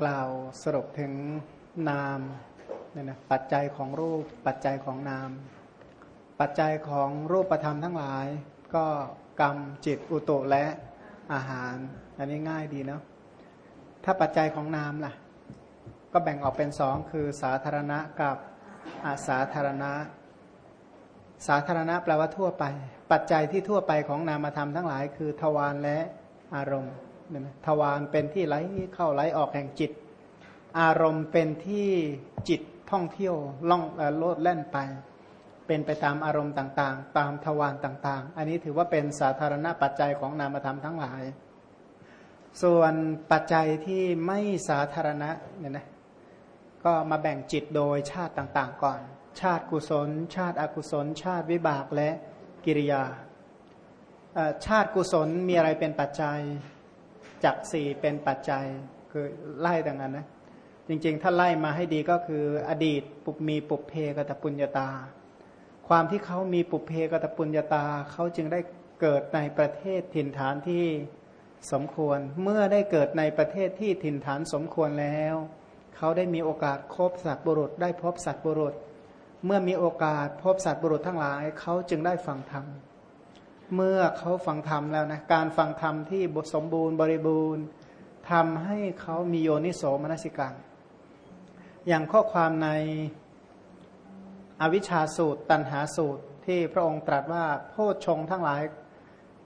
กล่าวสรุปถึงนามเนี่ยนะปัจจัยของรูปปัจจัยของนาม ปัจจัยของรูปธรรมทั้งหลาย ก็กรรมจิตอุตุและอาหาร อันนี้ง่ายดีเนาะถ้าปัจจัยของนามล่ะ ก็แบ่งออกเป็นสองคือสาธารณะกับอาสาธารณะ สาธารณะแปลว่าทั่วไป ปัจจัยที่ทั่วไปของนามธรรมทั้งหลาย คือทวารและอารมณ์ ทวารเป็นที่ไหลเข้าไหลออกแห่งจิต อารมณ์เป็นที่จิตท่องเที่ยวล่องโลดแล่นไป เป็นไปตามอารมณ์ต่างๆ ตามทวารต่างๆ อันนี้ถือว่าเป็นสาธารณปัจจัยของนามธรรมทั้งหลาย ส่วนปัจจัยที่ไม่สาธารณะเนี่ยนะก็มาแบ่งจิตโดยชาติต่างๆ ก่อน ชาติกุศล ชาติอกุศล ชาติวิบากและกิริยาชาติกุศลมีอะไรเป็นปัจจัย จักสี่เป็นปัจจัยคือไล่ดังนั้นนะจริงๆ ถ้าไล่มาให้ดีก็คืออดีตปุมีปุเพกตปุญญาตา ความที่เขามีปุเพกตปุญญาตาเขาจึงได้เกิดในประเทศถิ่นฐานที่สมควร เมื่อได้เกิดในประเทศที่ถิ่นฐานสมควรแล้วเขาได้มีโอกาสคบสัตว์บุรุษ ได้พบสัตว์บุรุษ เมื่อมีโอกาสพบสัตว์บุรุษทั้งหลายเขาจึงได้ฟังธรรม เมื่อเขาฟังธรรมแล้วนะการฟังธรรมที่บทสมบูรณ์บริบูรณ์ทำให้เขามีโยนิโสมนสิการอย่างข้อความในอวิชชาสูตร ตันหาสูตรที่พระองค์ตรัสว่าโพชฌงทั้งหลาย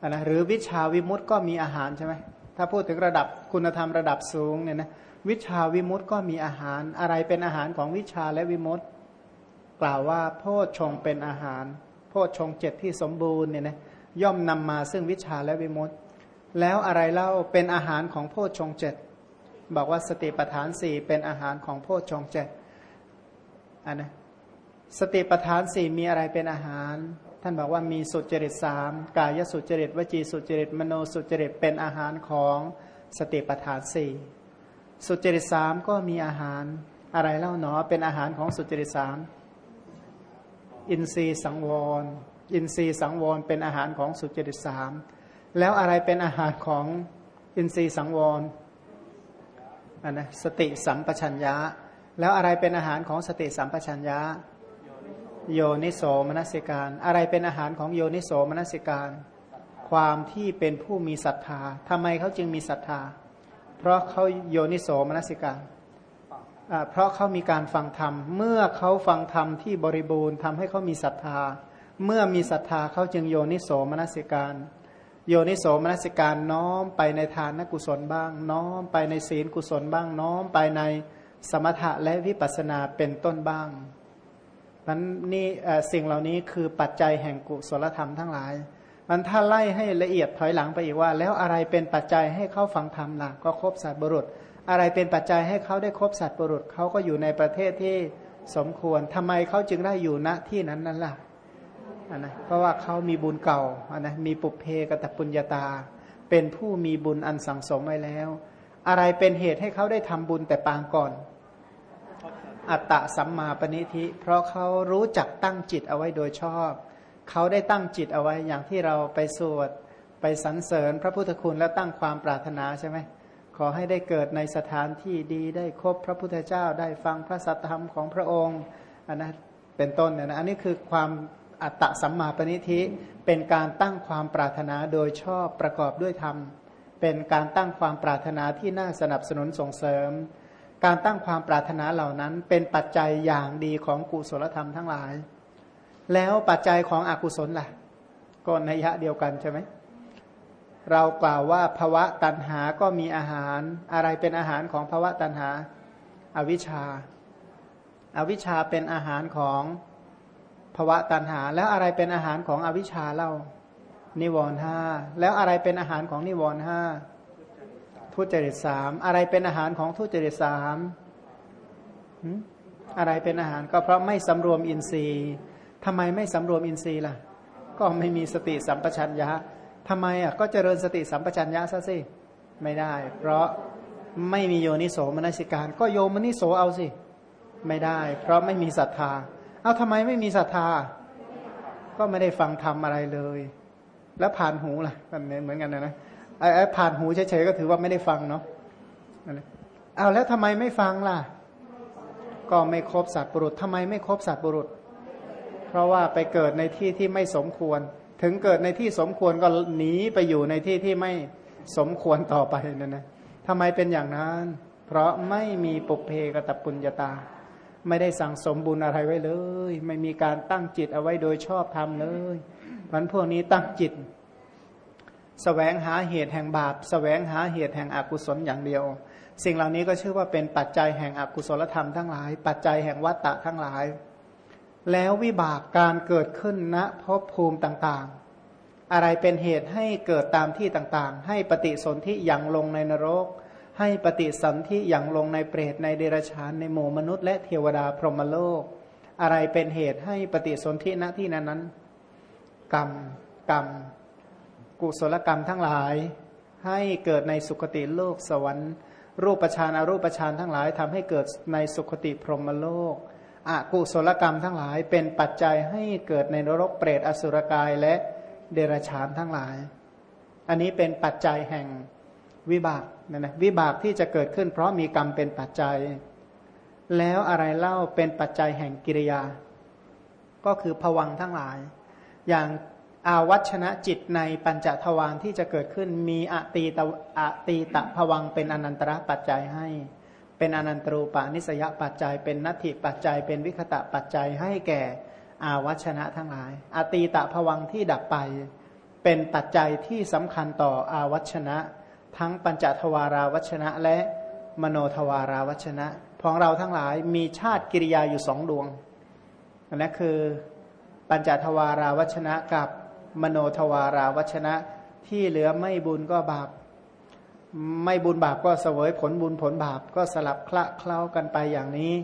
นะหรือวิชาวิมุตต์ก็มีอาหารใช่ไหมถ้าพูดถึงระดับคุณธรรมระดับสูงเนี่ยนะวิชาวิมุตต์ก็มีอาหารอะไรเป็นอาหารของวิชาและวิมุตต์กล่าวว่าโพชฌงเป็นอาหาร โพชฌงเจ็ดที่สมบูรณ์เนี่ยนะ ย่อมนำมาซึ่งวิชาและวิมุตต์แล้วอะไรเล่าเป็นอาหารของโพชฌงเจ็ดบอกว่าสติปัฏฐานสี่เป็นอาหารของโพชฌงเจ็ดอันนะสติปัฏฐานสี่มีอะไรเป็นอาหาร ท่านบอกว่ามีสุจริตสามกายสุจริตวจีสุจริตมโนสุจริตเป็นอาหารของสติปัฏฐานสี่สุจริตสามก็มีอาหารอะไรเล่าหนอเป็นอาหารของสุจริตสามอินทรีย์สังวร อินทรีย์สังวรเป็นอาหารของสุจริตสามแล้วอะไรเป็นอาหารของอินทรีย์สังวรอันนะสติสัมปชัญญะ แล้วอะไรเป็นอาหารของสติสัมปชัญญะ โยนิโสมนสิการ อะไรเป็นอาหารของโยนิโสมนสิการ ความที่เป็นผู้มีศรัทธาทำไมเขาจึงมีศรัทธา เพราะเขาโยนิโสมนสิการเพราะเขามีการฟังธรรม เมื่อเขาฟังธรรมที่บริบูรณ์ทำให้เขามีศรัทธา เมื่อมีศรัทธาเขาจึงโยนิโสมนสิการ โยนิโสมนสิการน้อมไปในทานกุศลบ้าง น้อมไปในศีลกุศลบ้าง น้อมไปในสมถะและวิปัสสนาเป็นต้นบ้างนั้นนี่สิ่งเหล่านี้คือปัจจัยแห่งกุศลธรรมทั้งหลายมันถ้าไล่ให้ละเอียดถอยหลังไปอีกว่า แล้วอะไรเป็นปัจจัยให้เขาฟังธรรมล่ะก็ครบสัตว์บุรุษ อะไรเป็นปัจจัยให้เขาได้ครบสัตว์บุรุษเขาก็อยู่ในประเทศที่สมควรทำไมเขาจึงได้อยู่ณที่นั้นนั่นล่ะ นะเพราะว่าเขามีบุญเก่านะมีปุเพกตปุญญาตา เป็นผู้มีบุญอันสังสมไว้แล้ว อะไรเป็นเหตุให้เขาได้ทำบุญแต่ปางก่อน อัตตะสัมมาปณิธิ เพราะเขารู้จักตั้งจิตเอาไว้โดยชอบ เขาได้ตั้งจิตเอาไว้อย่างที่เราไปสวดไปสรรเสริญพระพุทธคุณแล้วตั้งความปรารถนาใช่ไหมขอให้ได้เกิดในสถานที่ดีได้คบพระพุทธเจ้าได้ฟังพระสัทธรรมของพระองค์อันนะเป็นต้นเนี่ยนะอันนี้คือความ อัตตะสัมมาปณิธิเป็นการตั้งความปรารถนาโดยชอบประกอบด้วยธรรม เป็นการตั้งความปรารถนาที่น่าสนับสนุนส่งเสริม การตั้งความปรารถนาเหล่านั้น เป็นปัจจัยอย่างดีของกุศลธรรมทั้งหลาย แล้วปัจจัยของอกุศลล่ะก็ในยะเดียวกันใช่ไหมเรากล่าวว่าภวะตันหาก็มีอาหาร อะไรเป็นอาหารของภวะตันหาอวิชชาอาวิชชาเป็นอาหารของ ภวะตันหา แล้วอะไรเป็นอาหารของอวิชชาเล่า นิวรณ์ห้าแล้วอะไรเป็นอาหารของนิวรณ์ห้าทุจริตสามอะไรเป็นอาหารของทุจริตสามอะไรเป็นอาหารก็เพราะไม่สำรวมอินทรีย์ทำไมไม่สำรวมอินทรีย์ล่ะ ก็ไม่มีสติสัมปชัญญะทำไมอะก็เจริญสติสัมปชัญญะซะสิไม่ได้ เพราะไม่มีโยนิโสมนสิการ ก็โยมนิโสเอาสิ ไม่ได้ เพราะไม่มีศรัทธา เอาทำไมไม่มีศรัทธา ก็ไม่ได้ฟังธรรมอะไรเลย แล้วผ่านหูล่ะมันเหมือนกันนะนะไอ้ผ่านหูเฉยๆก็ถือว่าไม่ได้ฟังเนาะเอาแล้วทำไมไม่ฟังล่ะ ก็ไม่ครบสัตว์บุรุษทำไมไม่ครบสัตว์บุรุษ เพราะว่าไปเกิดในที่ที่ไม่สมควร ถึงเกิดในที่สมควรก็หนีไปอยู่ในที่ที่ไม่สมควรต่อไปนั่นนะทำไมเป็นอย่างนั้น เพราะไม่มีปุเพกตปุญญาตา ไม่ได้สั่งสมบุญอะไรไว้เลย ไม่มีการตั้งจิตเอาไว้โดยชอบธรรมเลยมันพวกนี้ตั้งจิตสแสวงหาเหตุแห่งบาปสแสวงหาเหตุแห่งอกุศลอย่างเดียว สิ่งเหล่านี้ก็ชื่อว่าเป็นปัจจัยแห่งอกุศลธรรมทั้งหลาย ปัจจัยแห่งวัตตะทั้งหลาย แล้ววิบากการเกิดขึ้นณภพภูมิต่างๆ อะไรเป็นเหตุให้เกิดตามที่ต่างๆ ให้ปฏิสนธิอย่างลงในนรก ให้ปฏิสันธิอย่างลงในเปรตในเดรัจฉานในหมู่มนุษย์และเทวดาพรหมโลก อะไรเป็นเหตุให้ปฏิสนธิณที่นั้นนั้น กรรมกรรม กุศลกรรมทั้งหลาย ให้เกิดในสุคติโลกสวรรค์รูปฌานอารูปฌานทั้งหลายทำให้เกิดในสุคติพรหมโลกอกุศลกรรมทั้งหลาย เป็นปัจจัยให้เกิดในนรกเปรตอสุรกายและเดรัจฉานทั้งหลาย อันนี้เป็นปัจจัยแห่ง วิบากนะนะวิบากที่จะเกิดขึ้น เพราะมีกรรมเป็นปัจจัย แล้วอะไรเล่าเป็นปัจจัยแห่งกิริยา ก็คือผวังทั้งหลาย อย่างอาวัชนะจิตในปัญจทวารที่จะเกิดขึ้นมีอตีตอตีตะภวังเป็นอนันตระปัจจัยให้ เป็นอนันตรูปานิสยปัจจัย เป็นนัตถิปัจจัย เป็นวิคตะปัจจัยให้แก่อาวัชนะทั้งหลาย อตีตะภวังที่ดับไป เป็นปัจจัยที่สำคัญต่ออาวัชนะ ทั้งปัญจทวาราวัชนะ และมโนทวาราวัชนะของเราทั้งหลายมีชาติกิริยาอยู่สองดวงนั่นคือปัญจทวาราวัชนะกับมโนทวาราวัชนะที่เหลือไม่บุญก็บาป ไม่บุญบาปก็เสวยผลบุญผลบาปก็สลับคละเคล้ากันไปอย่างนี้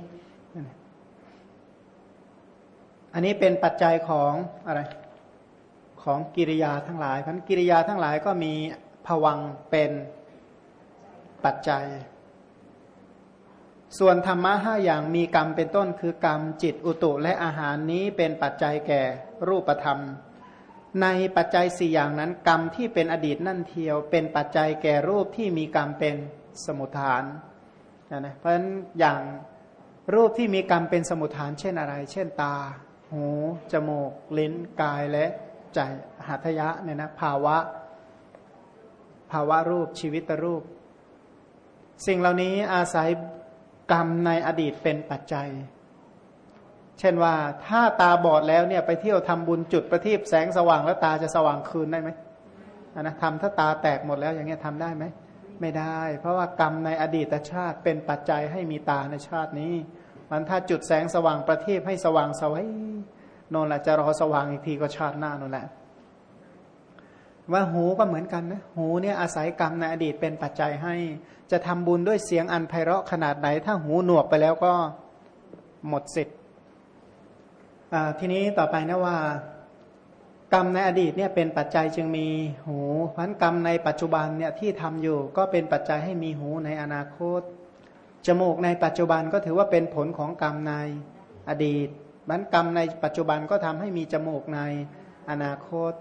อันนี้เป็นปัจจัยของอะไรของกิริยาทั้งหลายพันกิริยาทั้งหลายก็มี ผวังเป็นปัจจัย ส่วนธรรมะห้าอย่างมีกรรมเป็นต้นคือกรรมจิตอุตุและอาหารนี้เป็นปัจจัยแก่รูปธรรม ในปัจจัยสี่อย่างนั้น กรรมที่เป็นอดีตนั่นเทียว เป็นปัจจัยแก่รูปที่มีกรรมเป็นสมุทฐานนะเพราะฉะนั้นอย่างรูปที่มีกรรมเป็นสมุทฐานเช่นอะไร เช่นตา หู จมูก ลิ้น กายและใจหัตยะเนี่ยนะภาวะ ภาวะรูปชีวิตรูป สิ่งเหล่านี้อาศัยกรรมในอดีตเป็นปัจจัย เช่นว่าถ้าตาบอดแล้วเนี่ยไปเที่ยวทำบุญจุดประทีปแสงสว่างแล้วตาจะสว่างคืนได้ไหมนะทำถ้าตาแตกหมดแล้วอย่างเงี้ยทำได้ไหมไม่ได้ เพราะว่ากรรมในอดีตชาติเป็นปัจจัยให้มีตาในชาตินี้ มันถ้าจุดแสงสว่างประทีปให้สว่างสวัยนนแหละจะรอสว่างอีกทีก็ชาติหน้านนแหละ ว่าหูก็เหมือนกันนะหูเนี่ยอาศัยกรรมในอดีตเป็นปัจจัยให้ จะทำบุญด้วยเสียงอันไพเราะขนาดไหน ถ้าหูหนวกไปแล้วก็หมดสิทธิ์ทีนี้ต่อไปนะว่ากรรมในอดีตเนี่ยเป็นปัจจัยจึงมีหูพันกรรมในปัจจุบันเนี่ยที่ทำอยู่ก็เป็นปัจจัยให้มีหูในอนาคต จมูกในปัจจุบันก็ถือว่าเป็นผลของกรรมในอดีตบันกรรมในปัจจุบันก็ทำให้มีจมูกในอนาคต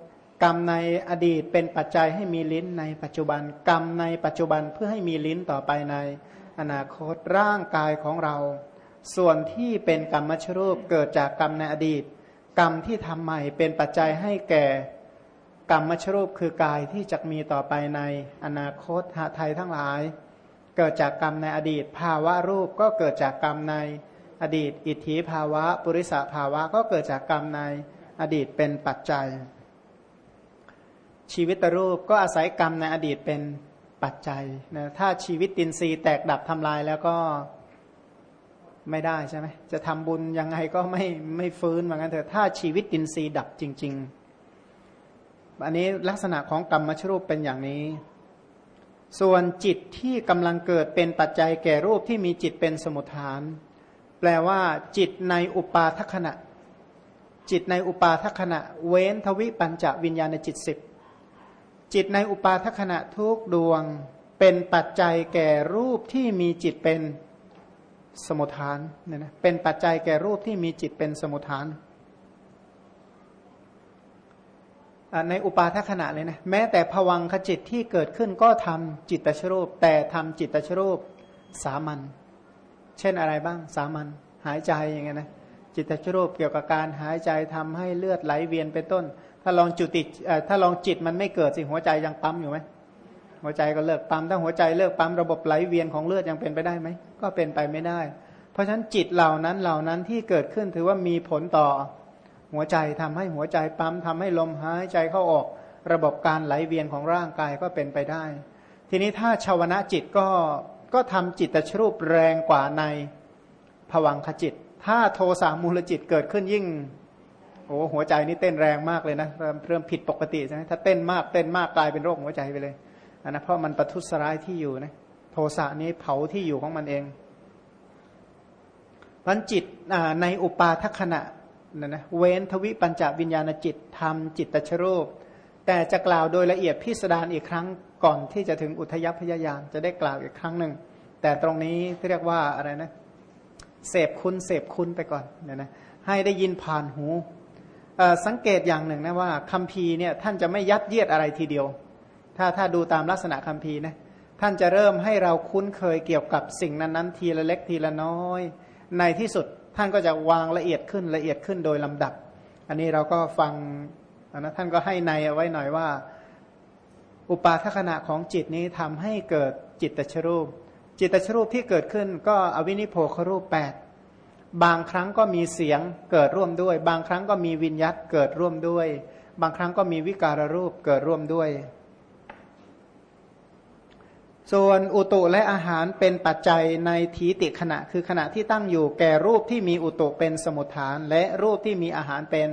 กรรมในอดีตเป็นปัจจัยให้มีลิ้นในปัจจุบัน กรรมในปัจจุบันเพื่อให้มีลิ้นต่อไปในอนาคตร่างกายของเรา ส่วนที่เป็นกรรมชรูปเกิดจากกรรมในอดีต กรรมที่ทำใหม่เป็นปัจจัยให้แก่กรรมมชรูปคือกายที่จะมีต่อไปในอนาคตหาไทยทั้งหลาย เกิดจากกรรมในอดีต ภาวะรูปก็เกิดจากกรรมในอดีต อิทธิภาวะ ปุริสภาวะก็เกิดจากกรรมในอดีตเป็นปัจจัย ชีวิตรูปก็อาศัยกรรมในอดีตเป็นปัจจัยนะถ้าชีวิตตินทรีย์แตกดับทำลายแล้วก็ไม่ได้ใช่ไหมจะทำบุญยังไงก็ไม่ไม่ฟื้นเหมือนกันเถอะถ้าชีวิตตินทรีย์ดับจริง ๆ อันนี้ลักษณะของกรรมมชรูปเป็นอย่างนี้ ส่วนจิตที่กำลังเกิดเป็นปัจจัยแก่รูปที่มีจิตเป็นสมุทฐาน แปลว่า จิตในอุปาทขณะ จิตในอุปาทขณะ เว้นทวิปัญจวิญญาณจิตสิบ จิตในอุปาทขณะทุกดวงเป็นปัจจัยแก่รูปที่มีจิตเป็นสมุทฐานเนี่ยนะเป็นปัจจัยแก่รูปที่มีจิตเป็นสมุทฐานในอุปาทขณะเลยนะแม้แต่ผวังขจิตที่เกิดขึ้นก็ทำจิตตชรูป แต่ทำจิตตชรูปสามัญเช่นอะไรบ้างสามัญหายใจอย่างเงี้ยนะจิตตชรูปเกี่ยวกับการหายใจทำให้เลือดไหลเวียนเป็นต้น ถ้าลองจุติถ้าลองจิตมันไม่เกิดสิหัวใจยังปั๊มอยู่ไหมหัวใจก็เลิกปั๊มถ้าหัวใจเลิกปั๊มระบบไหลเวียนของเลือดยังเป็นไปได้ไหมก็เป็นไปไม่ได้ เพราะฉะนั้นจิตเหล่านั้นเหล่านั้นที่เกิดขึ้นถือว่ามีผลต่อหัวใจทำให้หัวใจปั๊มทำให้ลมหายใจเข้าออก ระบบการไหลเวียนของร่างกายก็เป็นไปได้ ทีนี้ถ้าชาวนะจิตก็ก็ทำจิตตชรูปแรงกว่าในผวังขจิต ถ้าโทสามูลจิตเกิดขึ้นยิ่ง โอ้หัวใจนี่เต้นแรงมากเลยนะเริ่มผิดปกติใช่ไหมถ้าเต้นมากเต้นมากกลายเป็นโรคหัวใจไปเลยอันนะเพราะมันประทุษร้ายที่อยู่นะโทสะนี้เผาที่อยู่ของมันเองพันจิตในอุปาทขณะนะนะเว้นทวิปัญจวิญญาณจิตทำจิตตชรูป แต่จะกล่าวโดยละเอียดพิสดารอีกครั้งก่อนที่จะถึงอุทยพยายานจะได้กล่าวอีกครั้งหนึ่ง แต่ตรงนี้เรียกว่าอะไรนะเสพคุณเสพคุณไปก่อนเนี่ยนะให้ได้ยินผ่านหู สังเกตอย่างหนึ่งนะว่าคัมภีร์เนี่ยท่านจะไม่ยัดเยียดอะไรทีเดียว ถ้าถ้าดูตามลักษณะคัมภีร์นะท่านจะเริ่มให้เราคุ้นเคยเกี่ยวกับสิ่งนั้นๆ ทีละเล็กทีละน้อย ในที่สุดท่านก็จะวางละเอียดขึ้นละเอียดขึ้นโดยลำดับ อันนี้เราก็ฟังนะท่านก็ให้ในเอาไว้หน่อยว่า อุปาทขณะของจิตนี้ทำให้เกิดจิตตชรูป จิตตชรูปที่เกิดขึ้นก็อวินิโพครูปแปด บางครั้งก็มีเสียงเกิดร่วมด้วย บางครั้งก็มีวิญญัตเกิดร่วมด้วย บางครั้งก็มีวิการรูปเกิดร่วมด้วย ส่วนอุตุและอาหารเป็นปัจจัยในทีติขณะ คือขณะที่ตั้งอยู่แก่รูปที่มีอุตุเป็นสมุทฐาน และรูปที่มีอาหารเป็น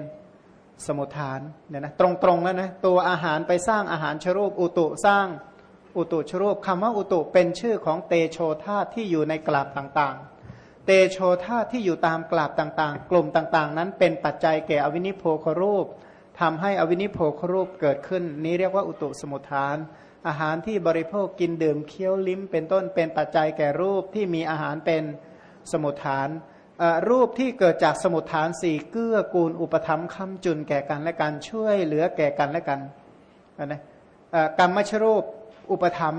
สมุทฐานเนี่ยนะตรงๆแล้วนะตัวอาหารไปสร้างอาหารชรูปอุตุสร้างอุตุชรูปคำว่าอุตุเป็นชื่อของเตโชธาที่อยู่ในกลาบต่างๆ เตโชธาที่อยู่ตามกลาบต่างๆ กลุ่มต่างๆ นั้นเป็นปัจจัยแก่อวินิโพครูปทำให้อวินิโพครูปเกิดขึ้น นี้เรียกว่าอุตุสมุทฐาน อาหารที่บริโภคกินดื่มเคี้ยวลิ้ม เป็นต้นเป็นปัจจัยแก่รูปที่มีอาหารเป็นสมุทฐานรูปที่เกิดจากสมุทฐานสี่เกื้อกูลอุปธรรมคำจุนแก่กันและกันช่วยเหลือแก่กันและกันนะกรรมชรูป อุปธรรม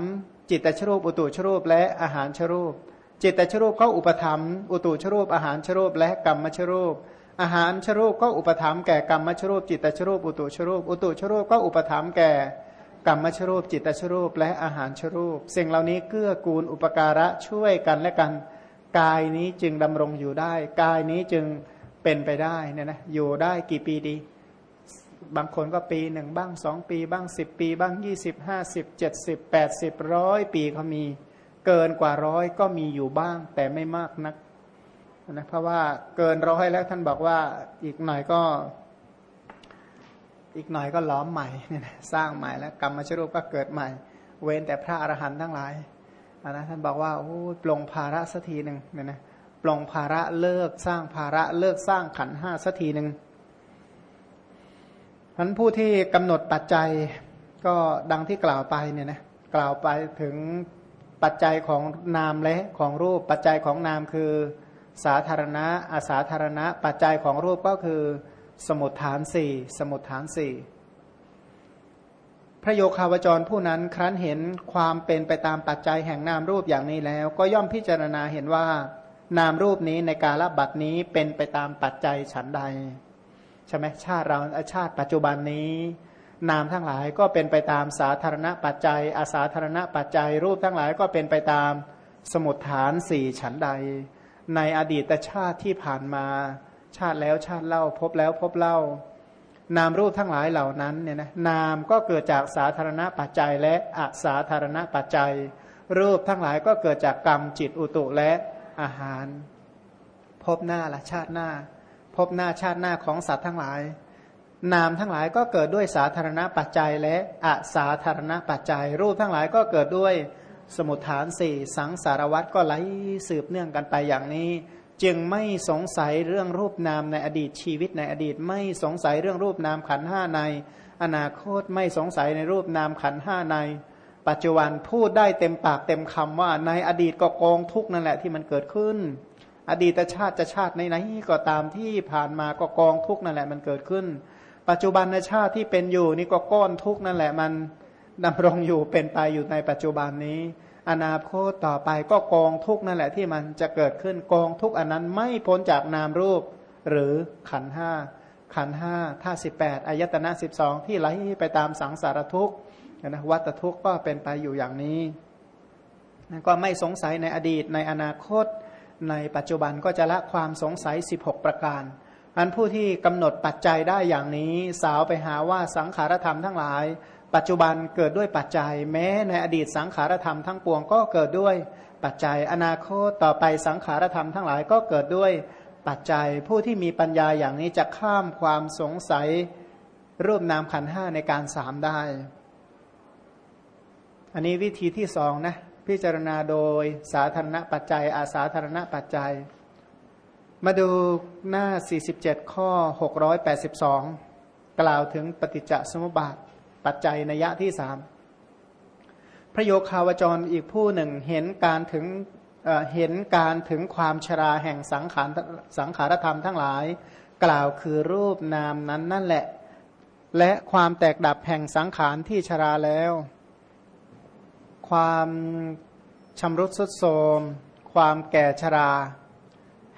จิตตชรูป อุตุชรูป และอาหารชรูป จิตตชรูปก็อุปธรรมอุตุชรูปอาหารชรูปและกรรมชรูป อาหารชรูปก็อุปธรรมแก่กรรมชรูป จิตตชรูปอุตุชรูปอุตุชรูปก็อุปธรรมแก่กรรมชรูป จิตตชรูปและอาหารชรูป สิ่งเหล่านี้เกื้อกูลอุปการะช่วยกันและกัน กายนี้จึงดำรงอยู่ได้ กายนี้จึงเป็นไปได้เนี่ยนะอยู่ได้กี่ปีดี บางคนก็ปีหนึ่งบ้างสองปี บ้างสิบปี บ้างยี่สิบห้าสิบเจ็ดสิบแปดสิบร้อยปีเขามี เกินกว่าร้อยก็มีอยู่บ้าง แต่ไม่มากนักนะเพราะว่าเกินร้อยแล้วท่านบอกว่าอีกหน่อยก็ อีกหน่อยก็ล้อมใหม่สร้างใหม่แล้วกรรมชรูปก็เกิดใหม่ เว้นแต่พระอรหันต์ทั้งหลายนะท่านบอกว่าโอ้ปลงภาระสักทีหนึ่งเนี่ยนะปลงภาระเลิกสร้างภาระเลิกสร้างขันห้าสักทีหนึ่งท่านผู้ที่กำหนดปัจจัยก็ดังที่กล่าวไปเนี่ยนะกล่าวไปถึง ปัจจัยของนามและของรูป ปัจจัยของนามคือ สาธารณะอาสาธารณะ ปัจจัยของรูปก็คือ สมุทฐานสี่สมุทฐานสี่พระโยคาวจรผู้นั้นครั้นเห็นความเป็นไปตามปัจจัยแห่งนามรูปอย่างนี้แล้ว ก็ย่อมพิจารณาเห็นว่านามรูปนี้ในกาลบัตนี้เป็นไปตามปัจจัยฉันใดใช่ไหมชาติเราชาติปัจจุบันนี้ นามทั้งหลายก็เป็นไปตามสาธารณปัจจัย อาสาธารณปัจจัย รูปทั้งหลายก็เป็นไปตามสมุดฐานสี่ฉันใด ในอดีตชาติที่ผ่านมา ชาติแล้วชาติเล่าพบแล้วพบเล่า นามรูปทั้งหลายเหล่านั้นเนี่ยนะนามก็เกิดจากสาธารณปัจจัย และอาสาธารณปัจจัย รูปทั้งหลายก็เกิดจากกรรมจิตอุตุและอาหาร พบหน้าละชาติหน้า พบหน้าชาติหน้าของสัตว์ทั้งหลาย นามทั้งหลายก็เกิดด้วยสาธารณปัจจัยและอาสาธารณปัจจัย รูปทั้งหลายก็เกิดด้วยสมุทฐานสี่สังสารวัตรก็ไหลสืบเนื่องกันไปอย่างนี้ จึงไม่สงสัยเรื่องรูปนามในอดีตชีวิตในอดีต ไม่สงสัยเรื่องรูปนามขันห้าใน อนาคตไม่สงสัยในรูปนามขันห้าใน ปัจจุบันพูดได้เต็มปากเต็มคำว่าในอดีตก็กองทุกนั่นแหละที่มันเกิดขึ้น อดีตชาติจะชาติไหนๆก็ตามที่ผ่านมาก็กองทุกนั่นแหละมันเกิดขึ้น ปัจจุบันในชาติที่เป็นอยู่นี่ก็ก้อนทุกนั่นแหละมันดำรงอยู่เป็นไปอยู่ในปัจจุบันนี้ อนาคตต่อไปก็กองทุกนั่นแหละที่มันจะเกิดขึ้นกองทุกอันนั้นไม่พ้นจากนามรูป หรือขันห้าขันห้าท่าสิบแปดอายตนะสิบสองที่ไหลไปตามสังสารทุกข์นะวัตทุกข์ก็เป็นไปอยู่อย่างนี้นนก็ไม่สงสัยในอดีตในอนาคต ในปัจจุบันก็จะละความสงสัย 16 ประการ อันผู้ที่กำหนดปัจจัยได้อย่างนี้ สาวไปหาว่าสังขารธรรมทั้งหลาย ปัจจุบันเกิดด้วยปัจจัย แม้ในอดีตสังขารธรรมทั้งปวงก็เกิดด้วยปัจจัย อนาคตต่อไปสังขารธรรมทั้งหลายก็เกิดด้วยปัจจัย ผู้ที่มีปัญญาอย่างนี้จะข้ามความสงสัยรูปนามขันห้าในการสามได้ อันนี้วิธีที่สองนะพิจารณาโดยสาธารณปัจจัย อาสาธารณปัจจัย มาดูหน้า 47 ข้อ 682 กล่าวถึงปฏิจจสมุปบาท ปัจจัยนยะที่สามพระโยคาวจรอีกผู้หนึ่งเห็นการถึงเเห็นการถึงความชราแห่งสังขารสังขารธรรมทั้งหลาย กล่าวคือรูปนามนั้นนั่นแหละ และความแตกดับแห่งสังขารที่ชราแล้ว ความชำรุดสุดโทรมความแก่ชรา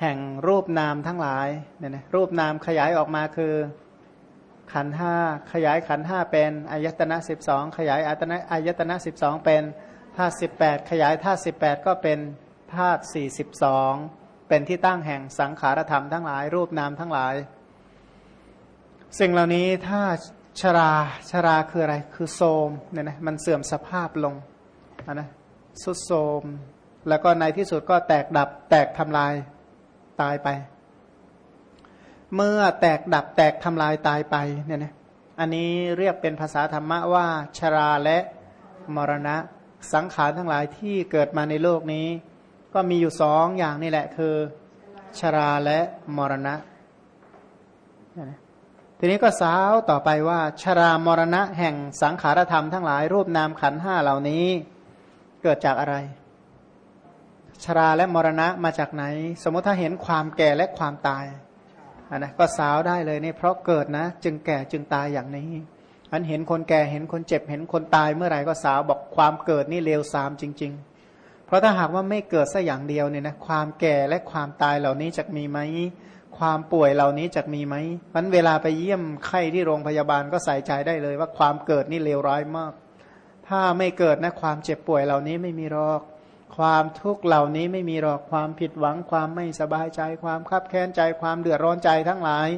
แห่งรูปนามทั้งหลายเนี่ยนะรูปนามขยายออกมาคือขันห้าขยายขันห้าเป็นอายตนะสิบสองขยายอายตนะอายตนะสิบสองเป็นธาตุสิบแปดขยายธาตุสิบแปดก็เป็นธาตุสี่สิบสองเป็นที่ตั้งแห่งสังขารธรรมทั้งหลาย รูปนามทั้งหลาย สิ่งเหล่านี้ถ้าชราชราคืออะไรคือโทมเนี่ยนะมันเสื่อมสภาพลงนะสุดโทมแล้วก็ในที่สุดก็แตกดับแตกทำลาย ตายไป เมื่อแตกดับแตกทำลายตายไปเนี่ยนะอันนี้เรียกเป็นภาษาธรรมะว่า ชราและมรณะ สังขารทั้งหลายที่เกิดมาในโลกนี้ ก็มีอยู่สองอย่างนี่แหละคือ ชราและมรณะ ทีนี้ก็สาวต่อไปว่า ชรามรณะแห่งสังขารธรรมทั้งหลายรูปนามขันห้าเหล่านี้ เกิดจากอะไร ชราและมรณะมาจากไหน สมมติถ้าเห็นความแก่และความตายอันนะก็สาวได้เลยนี่เพราะเกิดนะ จึงแก่จึงตายอย่างนี้อันเห็นคนแก่เห็นคนเจ็บเห็นคนตายเมื่อไหร่ก็สาวบอกความเกิดนี่เลวทรามจริง ๆ เพราะถ้าหากว่าไม่เกิดสัอย่างเดียวเนี่ยนะความแก่และความตายเหล่านี้จะมีไหมความป่วยเหล่านี้จะมีไหมมันเวลาไปเยี่ยมไข้ที่โรงพยาบาลก็ใส่ใจได้เลยว่าความเกิดนี่เลวร้ายมาก ถ้าไม่เกิดนะความเจ็บป่วยเหล่านี้ไม่มีหรอก ความทุกข์เหล่านี้ไม่มีหรอกความผิดหวังความไม่สบายใจ ความคับแค้นใจ ความเดือดร้อนใจทั้งหลาย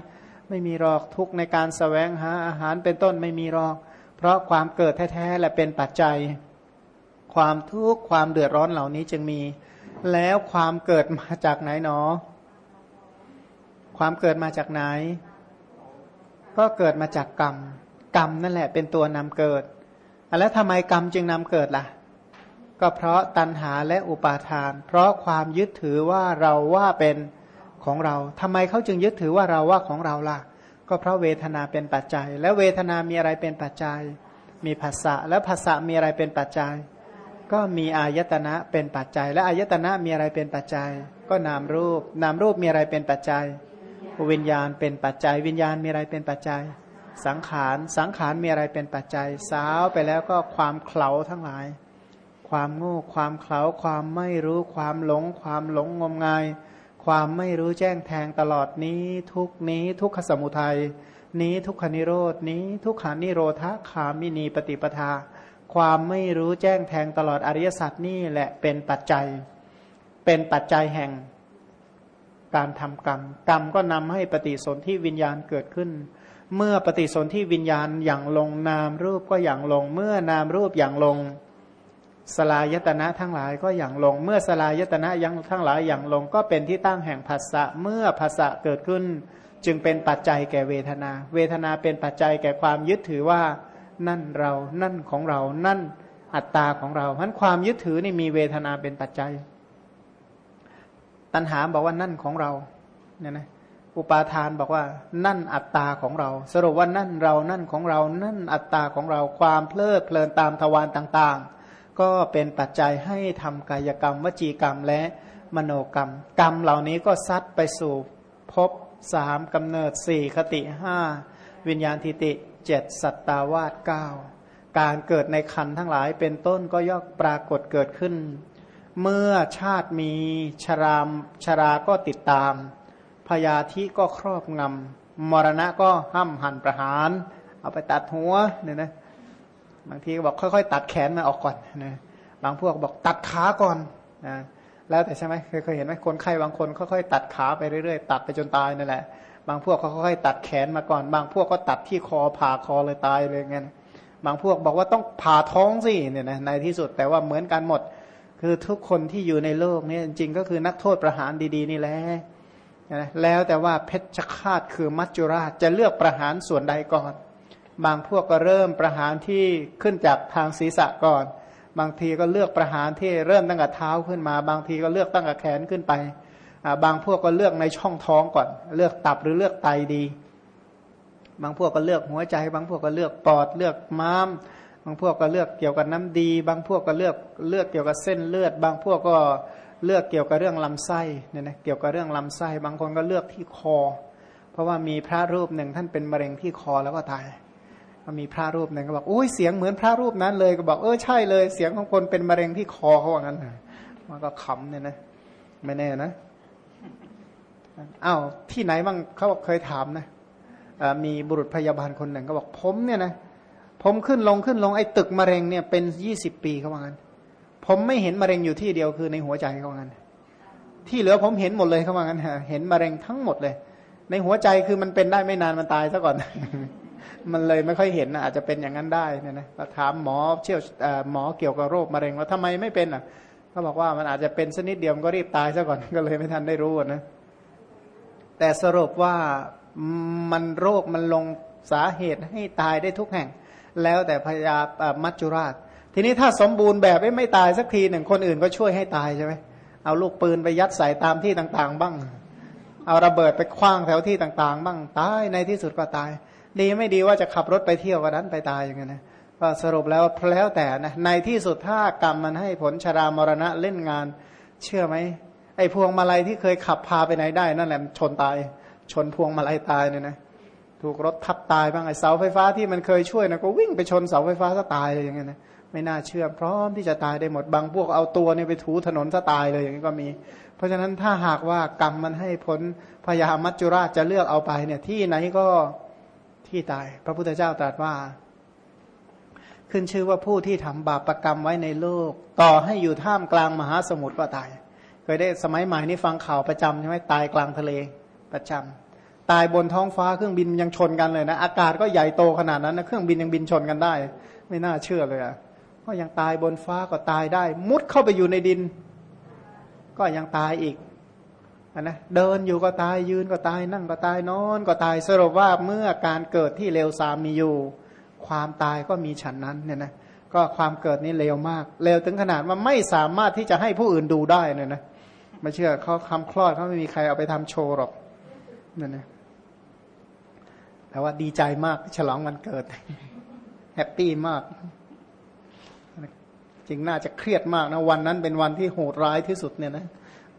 ไม่มีหรอกทุกในการสแสวงหาอาหารเป็นต้นไม่มีหรอก เพราะความเกิดแท้ๆและเป็นปัจจัย ความทุกข์ความเดือดร้อนเหล่านี้จึงมี แล้วความเกิดมาจากไหนหนอ ความเกิดมาจากไหน ก็เกิดมาจากกรรม กรรมนั่นแหละเป็นตัวนำเกิดแล้วทำไมกรรมจึงนำเกิดล่ะ ก็เพราะตัณหาและอุปาทาน เพราะความยึดถือว่าเราว่าเป็นของเราทำไมเขาจึงยึดถือว่าเราว่าของเราล่ะ ก็เพราะเวทนาเป็นปัจจัย แล้วเวทนามีอะไรเป็นปัจจัย มีภาษะแล้วภาษะมีอะไรเป็นปัจจัย ก็มีอายตนะเป็นปัจจัย และอายตนะมีอะไรเป็นปัจจัย ก็นามรูป นามรูปมีอะไรเป็นปัจจัย วิญญาณเป็นปัจจัย วิญญาณมีอะไรเป็นปัจจัย สังขาร สังขารมีอะไรเป็นปัจจัย สาวไปแล้วก็ความเขลาทั้งหลาย ความโง่ ความเขลาความไม่รู้ความหลง ความหลงงมงาย ความไม่รู้แจ้งแทงตลอดนี้ ทุกนี้ทุกขสมุทัยนี้ทุกขนิโรดนี้ทุกขานิโรธาขามินีปฏิปทา ความไม่รู้แจ้งแทงตลอดอริยสัจนี่แหละเป็นปัจจัย เป็นปัจจัยแห่ง การทำกรรม กรรมก็นำให้ปฏิสนธิวิญญาณเกิดขึ้น เมื่อปฏิสนธิวิญญาณอย่างลงนามรูปก็อย่างลง เมื่อนามรูปอย่างลง สลายตนะทั้งหลายก็อย่างลง เมื่อสลายตนะยังทั้งหลายอย่างลง ก็เป็นที่ตั้งแห่งภาษะเมื่อภาษะเกิดขึ้น จึงเป็นปัจจัยแก่เวทนา เวทนาเป็นปัจจัยแก่ความยึดถือว่า นั่นเรา นั่นของเรา นั่นอัตตาของเราเพราะความยึดถือนี่มีเวทนาเป็นปัจจัย ตัณหาบอกว่านั่นของเราเนี่ยนะอุปาทานบอกว่า นั่นอัตตาของเรา สรุปว่านั่นเรา นั่นของเรา นั่นอัตตาของเรา ความเพลิดเพลินตามทวารต่าง ๆ ก็เป็นปัจจัยให้ทำกายกรรม วจีกรรมและมโนกรรม กรรมเหล่านี้ก็ซัดไปสู่พบสามกำเนิดสี่คติห้าวิญญาณทิติเจ็ดสัตตาวาสเก้าการเกิดในคันทั้งหลายเป็นต้นก็ย่อมปรากฏเกิดขึ้น เมื่อชาติมีชรามชราก็ติดตามพยาธิก็ครอบงำมรณะก็ห้ำหันประหาร เอาไปตัดหัวเนี่ยนะ บางทีก็บอกค่อยๆ ตัดแขนมาออกก่อนนะบางพวกบอกตัดขาก่อนนะแล้วแต่ใช่ไหมเคยเคยเห็นไหมคนไข้บางคนค่อยๆตัดขาไปเรื่อยๆ ตัดไปจนตายนั่นแหละ บางพวกเขาค่อยๆตัดแขนมาก่อน บางพวกก็ตัดที่คอผ่าคอเลยตายเลยงั้นบางพวกบอกว่าต้องผ่าท้องสิเนี่ยนะในที่สุดแต่ว่าเหมือนกันหมด คือทุกคนที่อยู่ในโลกนี้จริงๆก็คือนักโทษประหารดีๆนี่แหละนะแล้วแต่ว่าเพชฌฆาตคือมัจจุราชจะเลือกประหารส่วนใดก่อน บางพวกก็เริ่มประหารที่ขึ้นจากทางศีรษะก่อน บางทีก็เลือกประหารที่เริ่มตั้งแต่เท้าขึ้นมา บางทีก็เลือกตั้งแต่แขนขึ้นไป บางพวกก็เลือกในช่องท้องก่อน เลือกตับหรือเลือกไตดี บางพวกก็เลือกหัวใจ บางพวกก็เลือกปอดเลือกม้าม บางพวกก็เลือกเกี่ยวกับน้ำดี บางพวกก็เลือกเลือกเกี่ยวกับเส้นเลือด บางพวกก็เลือกเกี่ยวกับเรื่องลำไส้เนี่ยนะเกี่ยวกับเรื่องลำไส้ บางคนก็เลือกที่คอ เพราะว่ามีพระรูปหนึ่งท่านเป็นมะเร็งที่คอแล้วก็ตาย ก็มีพระรูปหนึ่งก็บอกโอ้ยเสียงเหมือนพระรูปนั้นเลยก็บอกเออใช่เลยเสียงของคนเป็นมะเร็งที่คอเขาว่างั้นมันก็ขำเนี่ยนะไม่แน่นะอ้าวที่ไหนบ้างเขาเคยถามนะมีบุรุษพยาบาลคนหนึ่งก็บอกผมเนี่ยนะผมขึ้นลงขึ้นลงไอ้ตึกมะเร็งเนี่ยเป็นยี่สิบปีเขาว่างั้น ผมไม่เห็นมะเร็งอยู่ที่เดียวคือในหัวใจเขาว่างั้น ที่เหลือผมเห็นหมดเลยเขาว่างั้นเห็นมะเร็งทั้งหมดเลย ในหัวใจคือมันเป็นได้ไม่นานมันตายซะก่อน มันเลยไม่ค่อยเห็นนะอาจจะเป็นอย่างนั้นได้เนี่ยนะก็ถามหมอเชี่ยวหมอเกี่ยวกับโรคมะเร็งว่าทำไมไม่เป็นอะเขาบอกว่ามันอาจจะเป็นสนิดเดียวก็รีบตายซะก่อนก็เลยไม่ทันได้รู้นะแต่สรุปว่ามันโรคมันลงสาเหตุให้ตายได้ทุกแห่ง แล้วแต่พยามัจจุราช ทีนี้ถ้าสมบูรณ์แบบไม่ตายสักทีหนึ่งคนอื่นก็ช่วยให้ตายใช่ไหมเอาลูกปืนไปยัดใส่ตามที่ต่าง ๆ บ้าง เอาระเบิดไปคว้างแถวที่ต่าง ๆ บ้างตายในที่สุดก็ตาย ดีไม่ดีว่าจะขับรถไปเที่ยวกันนั้นไปตายอย่างเงี้ยนะก็สรุปแล้วแล้วแต่นะในที่สุดถ้ากรรมมันให้ผลชรามรณะเล่นงาน เชื่อไหมไอ้พวงมาลัยที่เคยขับพาไปไหนได้นั่นแหละชนตาย ชนพวงมาลัยตายเนี่ยนะถูกรถทับตายบ้างไอ้เสาไฟฟ้าที่มันเคยช่วยนะก็วิ่งไปชนเสาไฟฟ้าซะตายเลยอย่างเงี้ยนะไม่น่าเชื่อพร้อมที่จะตายได้หมดบางพวกเอาตัวเนี่ยไปถูถนนซะตายเลยอย่างนี้ก็มี เพราะฉะนั้นถ้าหากว่ากรรมมันให้ผลพยามัจจุราชจะเลือกเอาไปเนี่ยที่ไหนก็ ที่ตาย พระพุทธเจ้าตรัสว่า ขึ้นชื่อว่าผู้ที่ทำบาปประกรรมไว้ในโลก ต่อให้อยู่ท่ามกลางมหาสมุทรก็ตาย เคยได้สมัยใหม่นี่ฟังข่าวประจำใช่ไหมตายกลางทะเลประจำตายบนท้องฟ้าเครื่องบินยังชนกันเลยนะ อากาศก็ใหญ่โตขนาดนั้นนะเครื่องบินยังบินชนกันได้ ไม่น่าเชื่อเลยอะก็ยังตายบนฟ้าก็ตายได้ มุดเข้าไปอยู่ในดิน ก็ยังตายอีก นะเดินอยู่ก็ตายยืนก็ตายนั่งก็ตายนอนก็ตายสรุปว่าเมื่อการเกิดที่เลวทรามมีอยู่ ความตายก็มีฉันนั้นเนี่ยนะก็ความเกิดนี้เลวมากเลวถึงขนาดว่าไม่สามารถที่จะให้ผู้อื่นดูได้เนี่ยนะไม่เชื่อเขาคำคลอดเขาไม่มีใครเอาไปทำโชว์หรอกนั่นนะแต่ว่าดีใจมากฉลองวันเกิด happy มากจริงน่าจะเครียดมากนะวันนั้นเป็นวันที่โหดร้ายที่สุดเนี่ยนะ